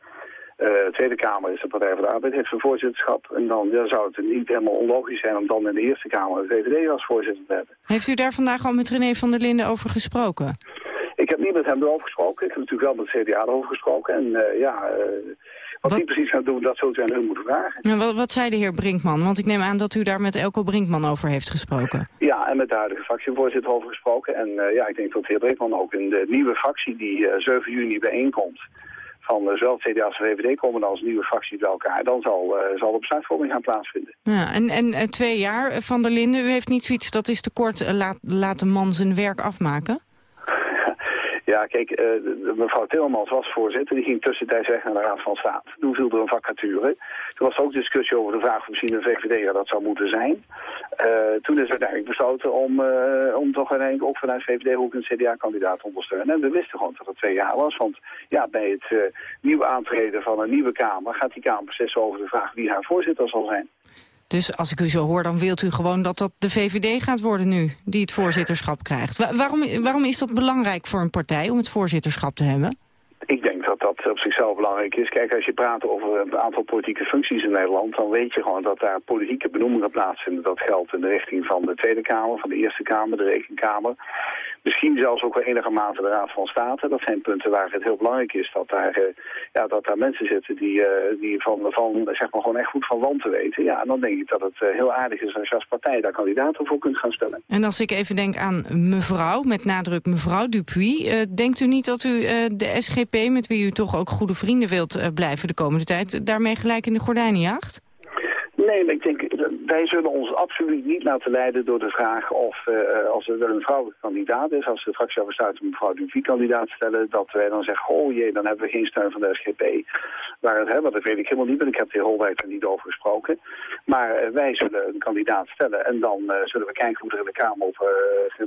Speaker 32: Uh, de Tweede Kamer is de Partij voor de Arbeid, heeft zijn voorzitterschap. En dan ja, zou het niet helemaal onlogisch zijn om dan in de Eerste Kamer de VVD als voorzitter te hebben.
Speaker 17: Heeft u daar vandaag al met René van der Linden over gesproken?
Speaker 32: Ik heb niet met hem erover gesproken. Ik heb natuurlijk wel met het CDA erover gesproken. En uh, ja, uh, wat, wat die precies gaan doen, dat zult u aan hun moeten vragen.
Speaker 17: Nou, wat, wat, zei de heer Brinkman? Want ik neem aan dat u daar met Elko Brinkman over heeft gesproken.
Speaker 32: Ja, en met de huidige fractievoorzitter over gesproken. En ja, ik denk dat de heer Brinkman ook in de nieuwe fractie die 7 juni bijeenkomt van eh, zowel CDA als VVD komen als nieuwe fracties bij elkaar. Dan zal, uh, zal de besluitvorming gaan plaatsvinden.
Speaker 17: Ja, en, en twee jaar, Van der Linden, u heeft niet zoiets, dat is te kort, laat, laat de man zijn werk afmaken?
Speaker 32: Ja, kijk, uh, mevrouw Tillemans was voorzitter. Die ging tussentijds weg naar de Raad van State. Toen viel er een vacature. Toen was er ook discussie over de vraag of misschien een VVD dat zou moeten zijn. Uh, toen is uiteindelijk besloten om, uh, om toch uiteindelijk ook vanuit VVD ook een CDA-kandidaat te ondersteunen. En we wisten gewoon dat het twee jaar was. Want ja, bij het nieuw aantreden van een nieuwe Kamer gaat die Kamer beslissen over de vraag wie haar voorzitter zal zijn.
Speaker 17: Dus als ik u zo hoor, dan wilt u gewoon dat dat de VVD gaat worden nu, die het voorzitterschap krijgt. waarom, waarom is dat belangrijk voor een partij om het voorzitterschap te hebben?
Speaker 32: Ik denk dat dat op zichzelf belangrijk is. Kijk, als je praat over een aantal politieke functies in Nederland... dan weet je gewoon dat daar politieke benoemingen plaatsvinden. Dat geldt in de richting van de Tweede Kamer, van de Eerste Kamer, de Rekenkamer. Misschien zelfs ook wel enige mate de Raad van State. Dat zijn punten waar het heel belangrijk is dat daar, uh, ja, dat daar mensen zitten die, uh, die van, van zeg maar gewoon echt goed van land te weten. Ja, en dan denk ik dat het uh, heel aardig is als je als partij daar kandidaten voor kunt gaan stellen.
Speaker 17: En als ik even denk aan mevrouw, met nadruk mevrouw Dupuy. denkt u niet dat u de SGP, met wie u toch ook goede vrienden wilt blijven de komende tijd, daarmee gelijk in de gordijnen jaagt?
Speaker 32: Nee, maar ik denk, wij zullen ons absoluut niet laten leiden door de vraag of uh, als er wel een vrouwelijke kandidaat is, als de fractie besluit om mevrouw Duvie kandidaat te stellen, dat wij dan zeggen, oh jee, dan hebben we geen steun van de SGP. Waar het, hè, want dat weet ik helemaal niet, want ik heb de heer Holwijk er niet over gesproken. Maar uh, wij zullen een kandidaat stellen en dan uh, zullen we kijken hoe er in de Kamer op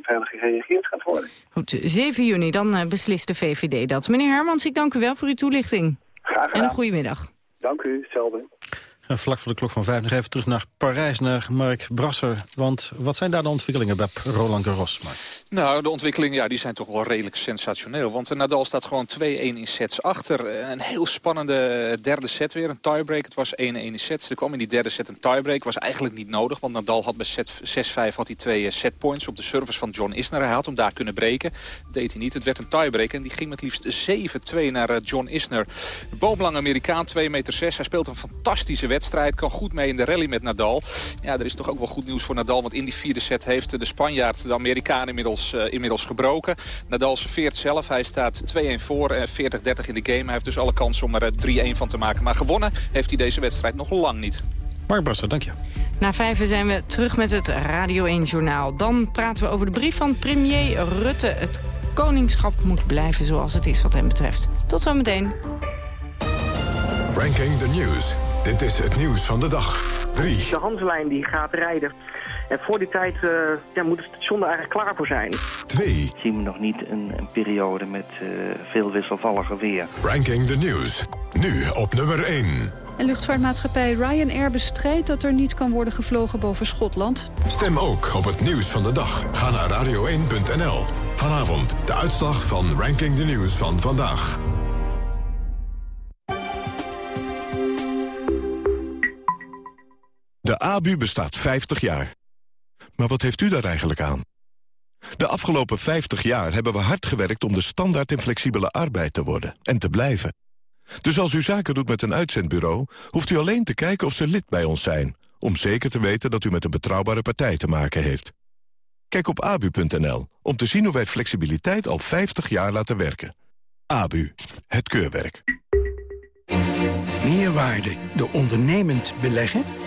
Speaker 32: uh, gereageerd gaat worden.
Speaker 17: Goed, 7 juni, dan beslist de VVD dat. Meneer Hermans, ik dank u wel voor uw toelichting.
Speaker 32: Graag gedaan.
Speaker 17: En een goede middag.
Speaker 32: Dank u, hetzelfde.
Speaker 21: En vlak voor de klok van vijf nog even terug naar Parijs, naar Mark Brasser. Want wat zijn daar de ontwikkelingen bij Roland Garros, Mark?
Speaker 22: Nou, de ontwikkelingen ja, die zijn toch wel redelijk sensationeel. Want Nadal staat gewoon 2-1 in sets achter. Een heel spannende derde set weer, een tiebreak. Het was 1-1 in sets. Er kwam in die derde set een tiebreak. Was eigenlijk niet nodig, want Nadal had bij set 6-5 had hij twee setpoints op de service van John Isner. Hij om daar kunnen breken. Deed hij niet. Het werd een tiebreak en die ging met liefst 7-2 naar John Isner. De boomlange Amerikaan, 2 meter 6. Hij speelt een fantastische wedstrijd. Kan goed mee in de rally met Nadal. Ja, er is toch ook wel goed nieuws voor Nadal. Want in die vierde set heeft de Spanjaard, de Amerikaan inmiddels inmiddels, uh, inmiddels gebroken. Nadal serveert zelf. Hij staat 2-1 voor, uh, 40-30 in de game. Hij heeft dus alle kans om er 3-1 van te maken. Maar gewonnen heeft hij deze wedstrijd nog lang niet.
Speaker 21: Mark Brasser, dank je.
Speaker 17: Na vijven zijn we terug met het Radio 1-journaal. Dan praten we over de brief van premier Rutte. Het koningschap moet blijven zoals het is wat hem betreft. Tot zometeen.
Speaker 11: Ranking the News. Dit is het nieuws van de dag. 3.
Speaker 31: De Hanslijn die gaat rijden. En voor die tijd uh, ja, moet het station er eigenlijk klaar voor zijn.
Speaker 11: 2.
Speaker 33: Zien we nog niet een, een periode met uh, veel wisselvallige weer.
Speaker 11: Ranking the News. Nu op nummer 1.
Speaker 34: En luchtvaartmaatschappij Ryanair bestrijdt dat er niet kan worden gevlogen boven Schotland.
Speaker 11: Stem ook op het nieuws van de dag. Ga naar radio1.nl. Vanavond de uitslag van Ranking the News van vandaag.
Speaker 35: De ABU bestaat 50 jaar. Maar wat heeft u daar eigenlijk aan? De afgelopen 50 jaar hebben we hard gewerkt om de standaard in flexibele arbeid te worden en te blijven. Dus als u zaken doet met een uitzendbureau, hoeft u alleen te kijken of ze lid bij ons zijn, om zeker te weten dat u met een betrouwbare partij te maken heeft. Kijk op abu.nl om te zien hoe wij flexibiliteit al 50 jaar laten werken. ABU, het keurwerk. Meerwaarde, de ondernemend beleggen?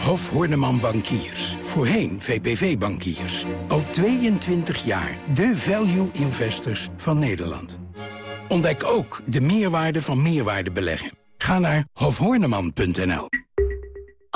Speaker 35: Hof Horneman Bankiers. Voorheen VPV Bankiers. Al 22 jaar de value investors van Nederland. Ontdek ook de meerwaarde van meerwaarde beleggen. Ga naar hofhorneman.nl.